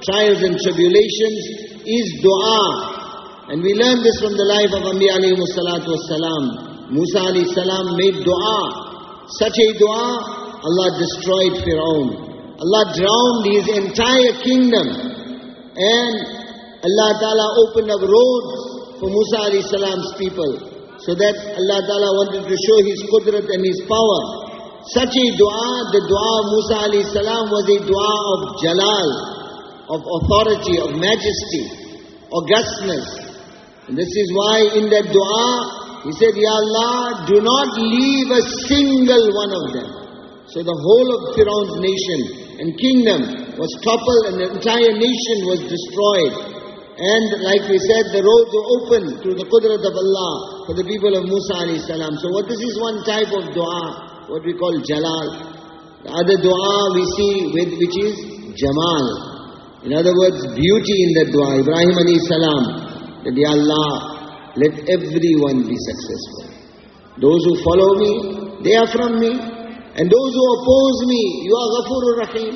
trials and tribulations is dua. And we learn this from the life of Anbiya alayhi salatu wasalam. Musa alayhi salam made dua. Such a dua, Allah destroyed Fir'aun. Allah drowned his entire kingdom. And Allah Ta'ala opened up roads for Musa alayhi salam's people. So that Allah Ta'ala wanted to show His qudrat and His power. Such a dua, the dua of Musa alayhi salam was a dua of jalal, of authority, of majesty, augustness. And this is why in that dua, he said, Ya Allah, do not leave a single one of them. So the whole of Firaun's nation and kingdom was toppled and the entire nation was destroyed. And like we said, the roads were open through the qudrat of Allah for the people of Musa alayhi salam. So what this is one type of dua, what we call jalal. The other dua we see with, which is jamal. In other words, beauty in that dua. Ibrahim alayhi salam, that Ya Allah, let everyone be successful. Those who follow me, they are from me. And those who oppose me, you are Ghafurur Rahim.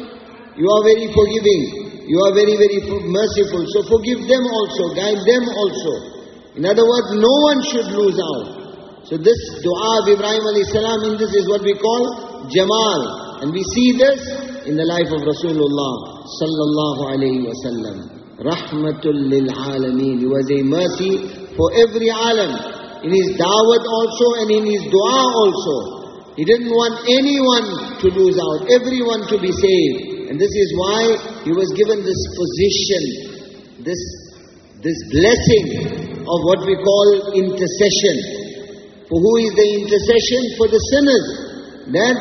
You are very forgiving. You are very, very merciful. So forgive them also, guide them also. In other words, no one should lose out. So this dua of Ibrahim salam, in this is what we call Jamal. And we see this in the life of Rasulullah sallallahu alayhi wasallam. Rahmatul lil alameen. He was a mercy for every alam. In his da'wat also and in his dua also. He didn't want anyone to lose out, everyone to be saved. And this is why he was given this position, this, this blessing of what we call intercession. For who is the intercession? For the sinners. That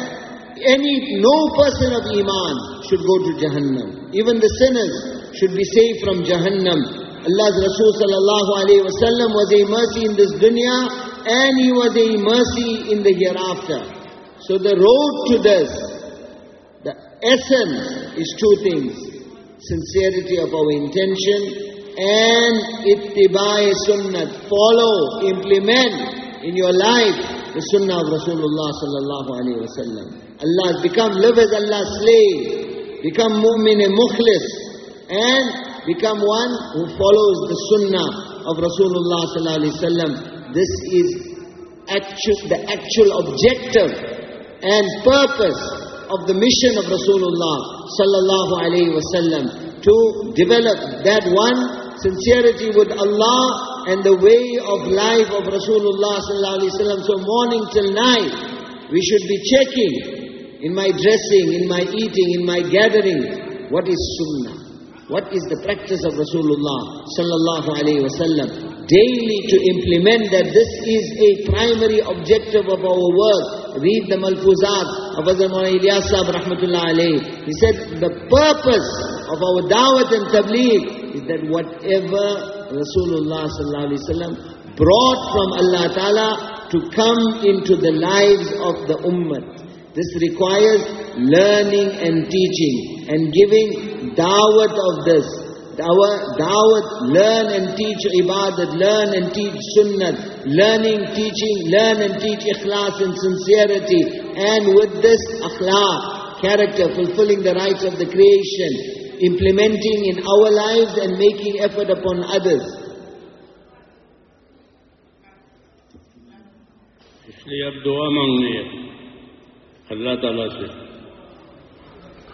any, no person of Iman should go to Jahannam. Even the sinners should be saved from Jahannam. Allah's Rasul sallallahu alayhi wasallam was a mercy in this dunya and he was a mercy in the hereafter. So the road to this, the essence is two things. Sincerity of our intention and ittibai sunnah. Follow, implement in your life the sunnah of Rasulullah sallallahu alayhi wasallam. Allah become, live as Allah's slave, become mu'min and mukhlis, and become one who follows the sunnah of Rasulullah sallallahu alayhi wasallam. This is actual, the actual objective and purpose of the mission of Rasulullah sallallahu alayhi wasallam to develop that one sincerity with Allah and the way of life of Rasulullah sallallahu alayhi wasallam. So morning till night, we should be checking in my dressing, in my eating, in my gathering, what is sunnah? What is the practice of Rasulullah sallallahu alayhi wasallam? Daily to implement that this is a primary objective of our work. Read the Malfuzat of Hazrat Mawlana Ilyas Sahib rahmatullah alayhi. He said the purpose of our da'wat and tabligh is that whatever Rasulullah sallallahu alayhi wasallam brought from Allah Ta'ala to come into the lives of the ummah. This requires learning and teaching and giving da'wat of this. Dawah, da'wat, learn and teach ibadat, learn and teach sunnah, learning, teaching, learn and teach ikhlas and sincerity. And with this akhlaq, character, fulfilling the rights of the creation, implementing in our lives and making effort upon others.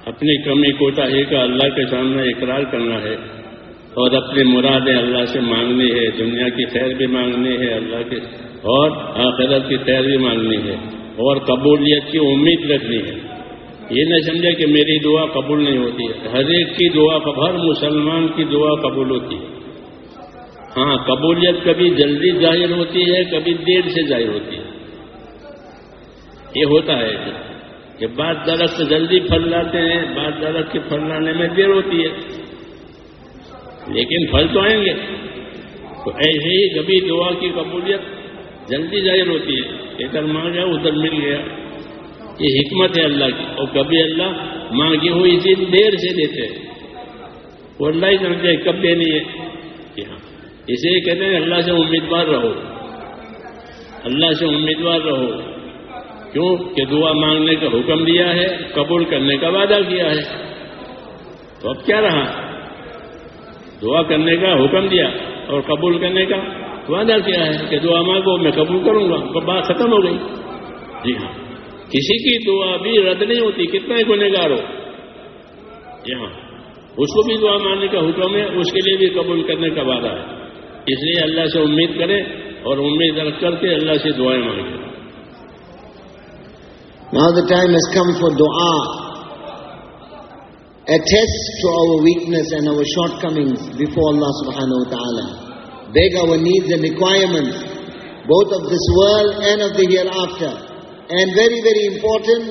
اپنی کمی کوتاہی کا اللہ کے سامنے اقرار کرنا ہے اور اپنی مرادیں اللہ سے مانگنی ہے، دنیا کی خیر بھی مانگنی ہے، اللہ کے اور آخرت کی خیر بھی مانگنی ہے۔ اور قبولیت کی امید رکھنی ہے۔ یہ نہ سمجھے کہ میری دعا قبول نہیں ہوتی۔ ہے ہر ایک کی دعا، ہر مسلمان کی دعا قبول ہوتی ہے۔ ہاں قبولیت کبھی جلدی ظاہر ہوتی ہے، کبھی دیر سے ظاہر ہوتی ہے۔ یہ ہوتا ہے کہ بات درخت جلدی پھل لاتے ہیں بات درخت کے پھل لانے میں دیر ہوتی ہے۔ لیکن پھل تو آئیں گے۔ تو ایسے ہی کبھی دعا کی قبولیت جلدی ظاہر ہوتی ہے۔ ادھر مانگا ادھر مل گیا۔ یہ حکمت ہے اللہ کی۔ اور کبھی اللہ مانگی ہوئی چیز دیر سے دیتے ہیں۔ وہ اللہ ہی سمجھتے ہیں کب دینی ہے؟ کہ ہاں۔ اسے کہتے ہیں، اللہ سے امیدوار رہو۔ اللہ سے امیدوار رہو۔ کیوں کہ دعا مانگنے کا حکم دیا ہے، قبول کرنے کا وعدہ کیا ہے؟ تو اب کیا رہا؟ دعا کرنے کا حکم دیا اور قبول کرنے کا وعدہ کیا ہے کہ دعا مانگو، میں قبول کروں گا بات ختم ہو گئی۔ جی ہاں۔ کسی کی دعا بھی رد نہیں ہوتی، کتنا ہی گنہ گار ہو۔ جی ہاں۔ اس کو بھی دعا مانگنے کا حکم ہے، اس کے لیے بھی قبول کرنے کا وعدہ ہے۔ اس لیے اللہ سے امید کرے اور امید رکھ کر کے اللہ سے دعائیں مانگیں۔ Now the time has come for dua. Attest to our weakness and our shortcomings before Allah subhanahu wa ta'ala. Beg our needs and requirements, both of this world and of the hereafter. And very, very important,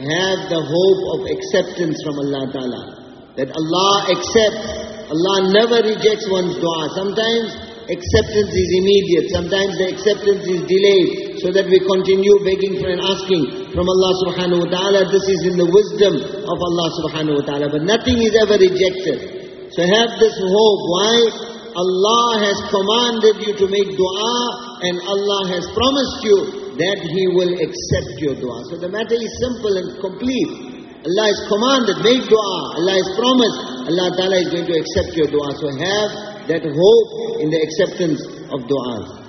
have the hope of acceptance from Allah ta'ala. That Allah accepts. Allah never rejects one's dua. Sometimes acceptance is immediate, sometimes the acceptance is delayed, so that we continue begging for and asking from Allah subhanahu wa ta'ala. This is in the wisdom of Allah subhanahu wa ta'ala. But nothing is ever rejected. So have this hope. Why? Allah has commanded you to make dua and Allah has promised you that He will accept your dua. So the matter is simple and complete. Allah has commanded, make dua. Allah has promised, Allah Ta'ala is going to accept your dua. So have that hope in the acceptance of du'as.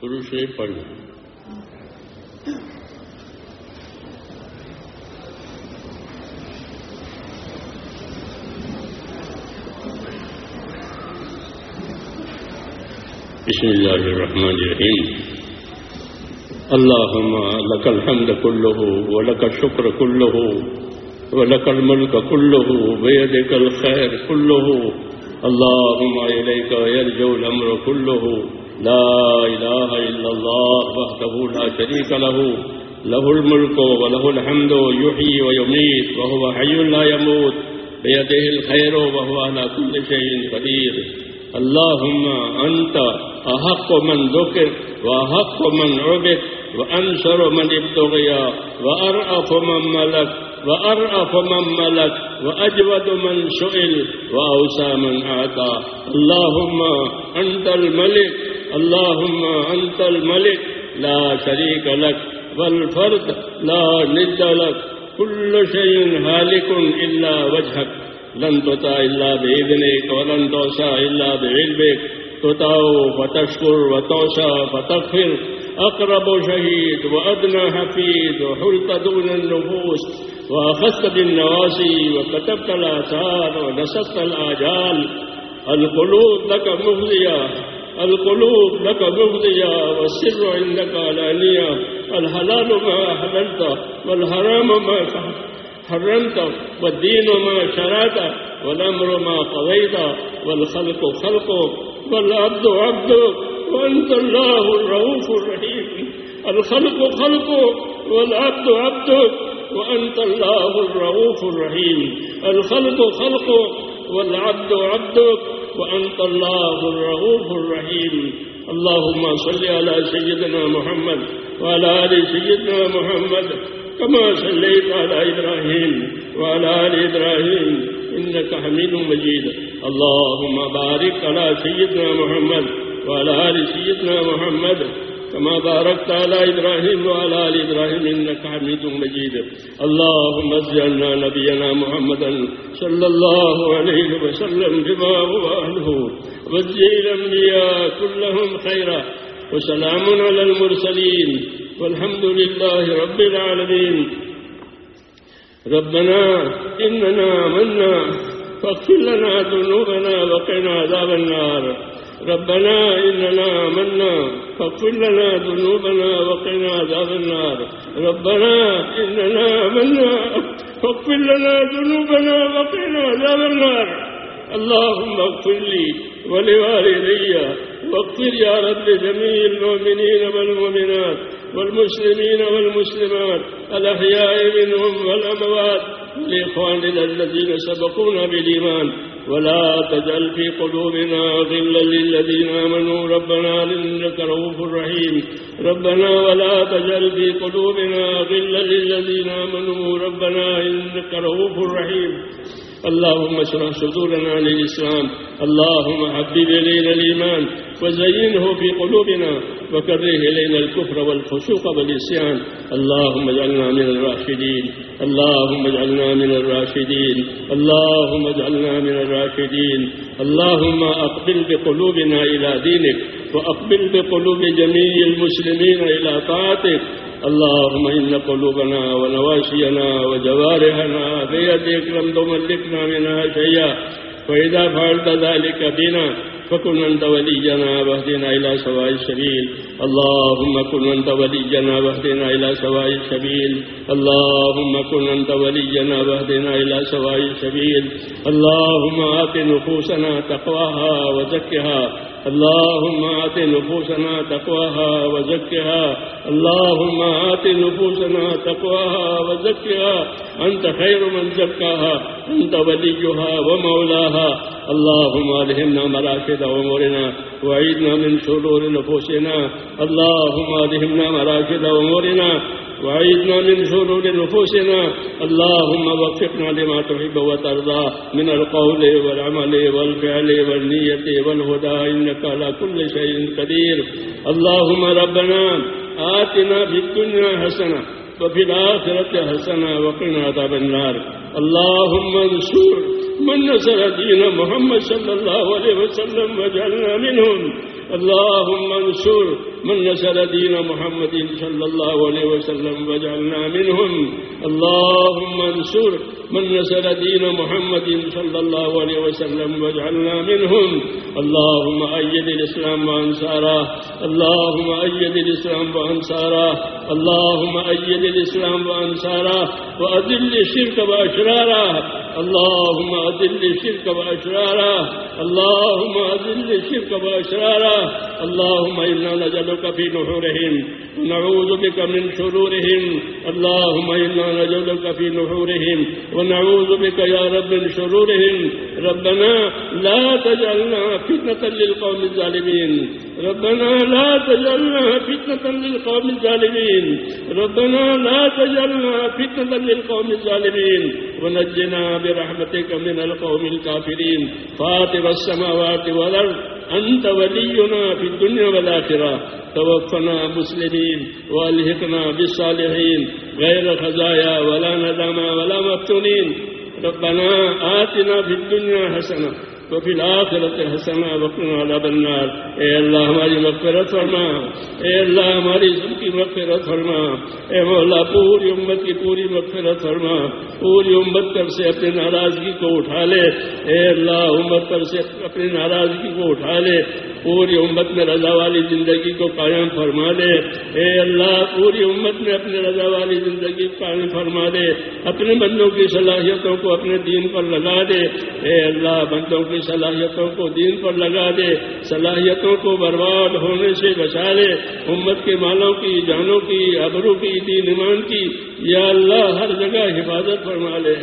పురుషే పళ్ళు بسم الله الرحمن الرحيم اللهم لك الحمد كله ولك الشكر كله ولك الملك كله بيدك الخير كله اللهم إليك يرجو الأمر كله لا إله إلا الله وحده لا شريك له. له الملك وله الحمد يحيي ويميت وهو حي لا يموت. بيده الخير وهو على كل شيء قدير. اللهم أنت أحق من ذكر وأحق من عبد وأنصر من ابتغي وأرأف من ملك وأرأف من ملك وأجود من سئل وأوسى من أعطى اللهم أنت الملك اللهم أنت الملك لا شريك لك والفرد، لا ند لك كل شيء هالك إلا وجهك لن تطع إلا بإذنك ولن توسع إلا بعلمك تطاو فتشكر وتوسع فتغفر۔ أقرب شهيد وأدنى حفيد وحلت دون النفوس۔ وأخذت بالنواسي وكتبت الآثار ونسقت الآجال۔ القلوب لك مغزية القلوب لك مغزية والسر عندك علانية. الحلال ما حللت والحرام ما حرمت والدين ما شرعت والأمر ما قضيت والخلق خلقك والعبد عبدك وأنت الله الرؤوف الرحيم. الخلق خلقك والعبد عبدك وأنت الله الرؤوف الرحيم. الخلق خلقك والعبد عبدك وأنت الله الرؤوف الرحيم. اللهم صل على سيدنا محمد وعلى آل سيدنا محمد كما صليت على إبراهيم وعلى آل إبراهيم إنك حميد مجيد. اللهم بارك على سيدنا محمد وعلى آل سيدنا محمد كما باركت على إبراهيم وعلى آل إبراهيم إنك حميد مجيد. اللهم اجعلنا نبينا محمدا صلى الله عليه وسلم بما هو أهله. واجزي الأنبياء كلهم خيرا. وسلام على المرسلين. والحمد لله رب العالمين. ربنا إننا منا فاغفر لنا ذنوبنا وقنا عذاب النار. ربنا إننا منا فاغفر لنا ذنوبنا وقنا عذاب النار. ربنا إننا منا فاغفر لنا ذنوبنا وقنا عذاب النار. اللهم اغفر لي ولوالدي واغفر يا رب جميع المؤمنين والمؤمنات والمسلمين والمسلمات الأحياء منهم والأموات لإخواننا الذين سبقونا بالإيمان. ولا تجعل في قلوبنا غلا للذين آمنوا. ربنا إنك رؤوف رحيم. ربنا ولا تجعل في قلوبنا غلا للذين آمنوا. ربنا إنك رؤوف رحيم. اللهم اشرح صدورنا للإسلام، اللهم حبب إلينا الإيمان، وزينه في قلوبنا، وكره إلينا الكفر والفسوق والإسيان اللهم اجعلنا من الراشدين، اللهم اجعلنا من الراشدين، اللهم اجعلنا من الراشدين. اللهم أقبل بقلوبنا إلى دينك، وأقبل بقلوب جميع المسلمين إلى طاعتك. اللهم إن قلوبنا ونواشينا وجوارحنا بيدك لم تملكنا منها شيئا. فإذا فعلت ذلك بنا فكن أنت ولينا واهدنا إلى سواء السبيل. اللهم كن أنت ولينا واهدنا إلى سواء السبيل. اللهم كن أنت ولينا واهدنا إلى سواء السبيل. اللهم آت نفوسنا تقواها وزكها. اللهم آت نفوسنا تقواها وزكها. اللهم آت نفوسنا تقواها وزكها. أنت خير من زكاها. أنت وليها ومولاها. اللهم ألهمنا مراشد أمورنا. وعيدنا من شرور نفوسنا. اللهم ألهمنا مراشد أمورنا. وعيدنا من شرور نفوسنا. اللهم وفقنا لما تحب وترضى. من القول والعمل والفعل والنية والهدى. إنك على كل شيء قدير. اللهم ربنا آتنا في الدنيا حسنة وفي الآخرة حسنة وقنا عذاب النار. اللهم انصر من نصر دين محمد صلى الله عليه وسلم واجعلنا منهم. اللهم انصر من نصر دين محمد صلى الله عليه وسلم واجعلنا منهم. اللهم انصر من نصر دين محمد صلى الله عليه وسلم واجعلنا منهم. اللهم أيد الإسلام وأنصاره. اللهم أيد الإسلام وأنصاره. اللهم أيد الإسلام وأنصاره. وأذل الشرك وأشراره. اللهم أذل الشرك وأشراره. اللهم أذل الشرك وأشراره. اللهم إنا نجدك في نحورهم. ونعوذ بك من شرورهم. اللهم إنا نجدك في نحورهم. ونعوذ بك يا رب من شرورهم. ربنا لا تجعلنا فتنة للقوم الظالمين. ربنا لا تجعلنا فتنة للقوم الظالمين. ربنا لا تجعلنا فتنة للقوم الظالمين. ونجنا برحمتك من القوم الكافرين. فاطر السماوات والأرض أنت ولينا في الدنيا والآخرة. توفنا مسلمين وألهقنا بالصالحين. غير خزايا ولا ندما ولا مفتونين. ربنا آتنا في الدنيا حسنة وفي الآخرة حسنة وقنا عذاب النار۔ اے اللہ، ہماری مغفرت فرما۔ اے اللہ، ہماری سب کی مغفرت فرما۔ اے مولا، پوری امت کی پوری مغفرت فرما۔ پوری امت پر سے اپنی ناراضگی کو اٹھا لے۔ اے اللہ، امت پر سے اپنی ناراضگی کو اٹھا لے۔ پوری امت میں رضا والی زندگی کو قائم فرما دے۔ اے اللہ، پوری امت میں اپنے رضا والی زندگی کو قائم فرما دے۔ اپنے بندوں کی صلاحیتوں کو اپنے دین پر لگا دے۔ اے اللہ، بندوں کی صلاحیتوں کو دین پر لگا دے۔ صلاحیتوں کو برباد ہونے سے بچا دے۔ امت کے مالوں کی، جانوں کی ابرو کی، دین ایمان کی۔ یا اللہ، ہر جگہ حفاظت فرما لے۔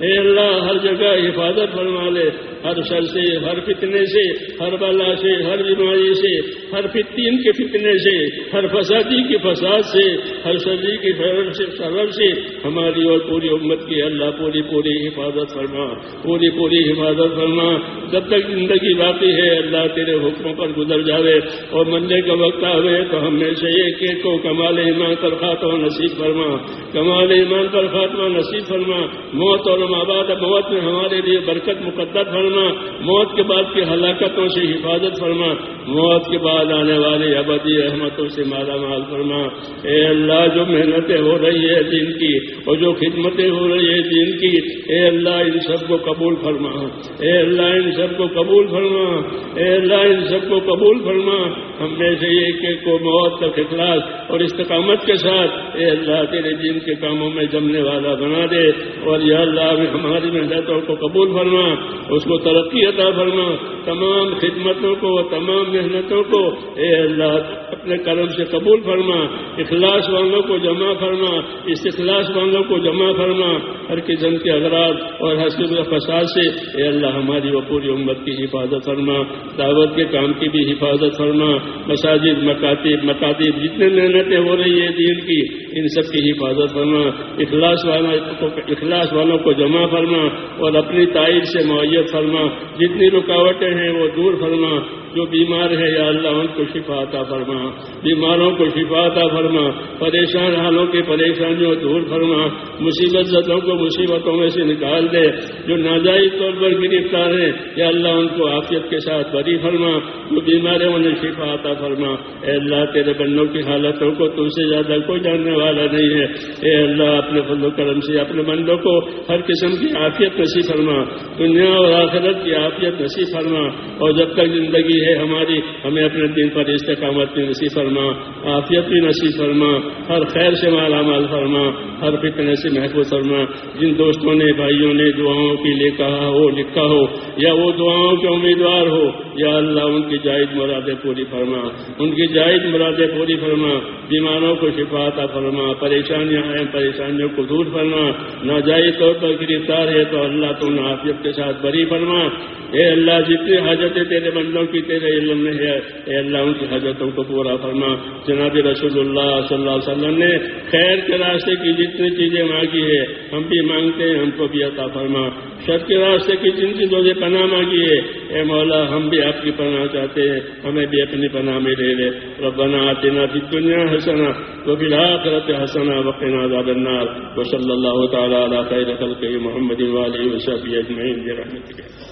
اے اللہ، ہر جگہ حفاظت فرما لے۔ ہر شر سے، ہر فتنے سے، ہر بلا سے، ہر بیماری سے، ہر فتین کے فتنے سے، ہر فسادی کے فساد سے، ہر سردی کے سے سرر سے، ہماری اور پوری امت کی اللہ پوری پوری حفاظت فرما، پوری پوری حفاظت فرما۔ جب تک زندگی باقی ہے، اللہ تیرے حکموں پر گزر جاوے اور مرنے کا وقت آوے تو ہم میں سے ایک ایک کو کمال ایمان پر خاتمہ نصیب فرما۔ کمال ایمان پر خاتمہ نصیب فرما۔ موت اور آباد موت میں ہمارے لیے برکت مقدر فرما۔ موت کے بعد کی ہلاکتوں سے حفاظت فرما۔ موت کے بعد آنے والے ابدی احمدوں سے مالا مال فرما، اے اللہ جو محنتیں ہو رہی ہے دین کی اور جو خدمتیں ہو رہی ہے دین کی، اے اللہ ان سب کو قبول فرما۔ اے اللہ ان سب کو قبول فرما۔ اے اللہ ان سب کو قبول فرما۔ ہم میں سے ایک ایک کو موت تک اخلاص اور استقامت کے ساتھ اے اللہ تیرے دین کے کاموں میں جمنے والا بنا دے۔ اور یا اللہ ہماری محنتوں کو قبول فرما، اس کو ترقی عطا فرما۔ تمام خدمتوں کو، تمام تمام محنتوں کو اے اللہ، اپنے کرم سے قبول فرما، اخلاص والوں کو جمع فرما، اس اخلاص والوں کو جمع فرما۔ ہر قسم کے اغراض اور حسب فساد سے اے اللہ ہماری وہ پوری امت کی حفاظت فرما۔ دعوت کے کام کی بھی حفاظت فرما۔ مساجد، مکاتب مکاتب، جتنے محنتیں ہو رہی ہیں دین کی، ان سب کی حفاظت فرما۔ اخلاص والوں کو، اخلاص والوں کو جمع فرما اور اپنی تائید سے معیت فرما۔ جتنی رکاوٹیں ہیں وہ دور فرما۔ جو بیمار ہے، یا اللہ، ان کو شفا عطا فرما۔ بیماروں کو شفا عطا فرما۔ پریشان حالوں کی پریشانیوں دور فرما۔ مصیبت زدوں کو مصیبتوں میں سے نکال دے۔ جو ناجائز طور پر گرفتار ہیں، یا اللہ، ان کو عافیت کے ساتھ بری فرما۔ جو بیمار ہے انہیں شفا عطا فرما۔ اے اللہ، تیرے بندوں کی حالتوں کو تم سے زیادہ کوئی جاننے والا نہیں ہے۔ اے اللہ، اپنے فضل و کرم سے اپنے بندوں کو ہر قسم کی عافیت نصیب فرما۔ دنیا اور آخرت کی عافیت نصیب فرما۔ اور جب تک زندگی ہے ہماری، ہمیں اپنے دن پر استقامت بھی نصیب فرما، عافیت بھی نصیب فرما، ہر خیر سے مالا مال فرما، ہر فتنے سے محفوظ فرما۔ جن دوستوں نے، بھائیوں نے دعاؤں کے لیے کہا ہو، لکھا ہو، یا وہ دعاؤں کے امیدوار ہو، یا اللہ ان کی جائز مرادیں پوری فرما۔ ان کی جائز مرادیں پوری فرما۔ بیماروں کو شفاطہ فرما، پریشانیاں ہیں پریشانیوں کو دور فرما۔ ناجائز طور پر گرفتار ہے تو اللہ تم عافیت کے ساتھ بری فرما۔ اے اللہ جتنی حاجتیں تیرے بندوں کی تیرے علم میں ہے۔ اے اللہ، ان کی حاجتوں کو پورا فرما۔ جناب رسول اللہ صلی اللہ علیہ وسلم نے خیر کے راستے کی جتنی چیزیں مانگی ہے ہم بھی مانگتے ہیں، ہم کو بھی عطا فرما۔ شر کے راستے کی جن چیزوں سے پناہ مانگی ہے، اے مولا، ہم بھی آپ کی پناہ چاہتے ہیں۔ ہمیں بھی اپنی پناہ میں لے لے۔ ربنا آتنا فی الدنیا حسنا وفی الآخرت حسنا وقنا عذاب النار۔ وصلی اللہ تعالی علی خیر خلقہ محمد وآلہ وصحبہ اجمعین برحمتک۔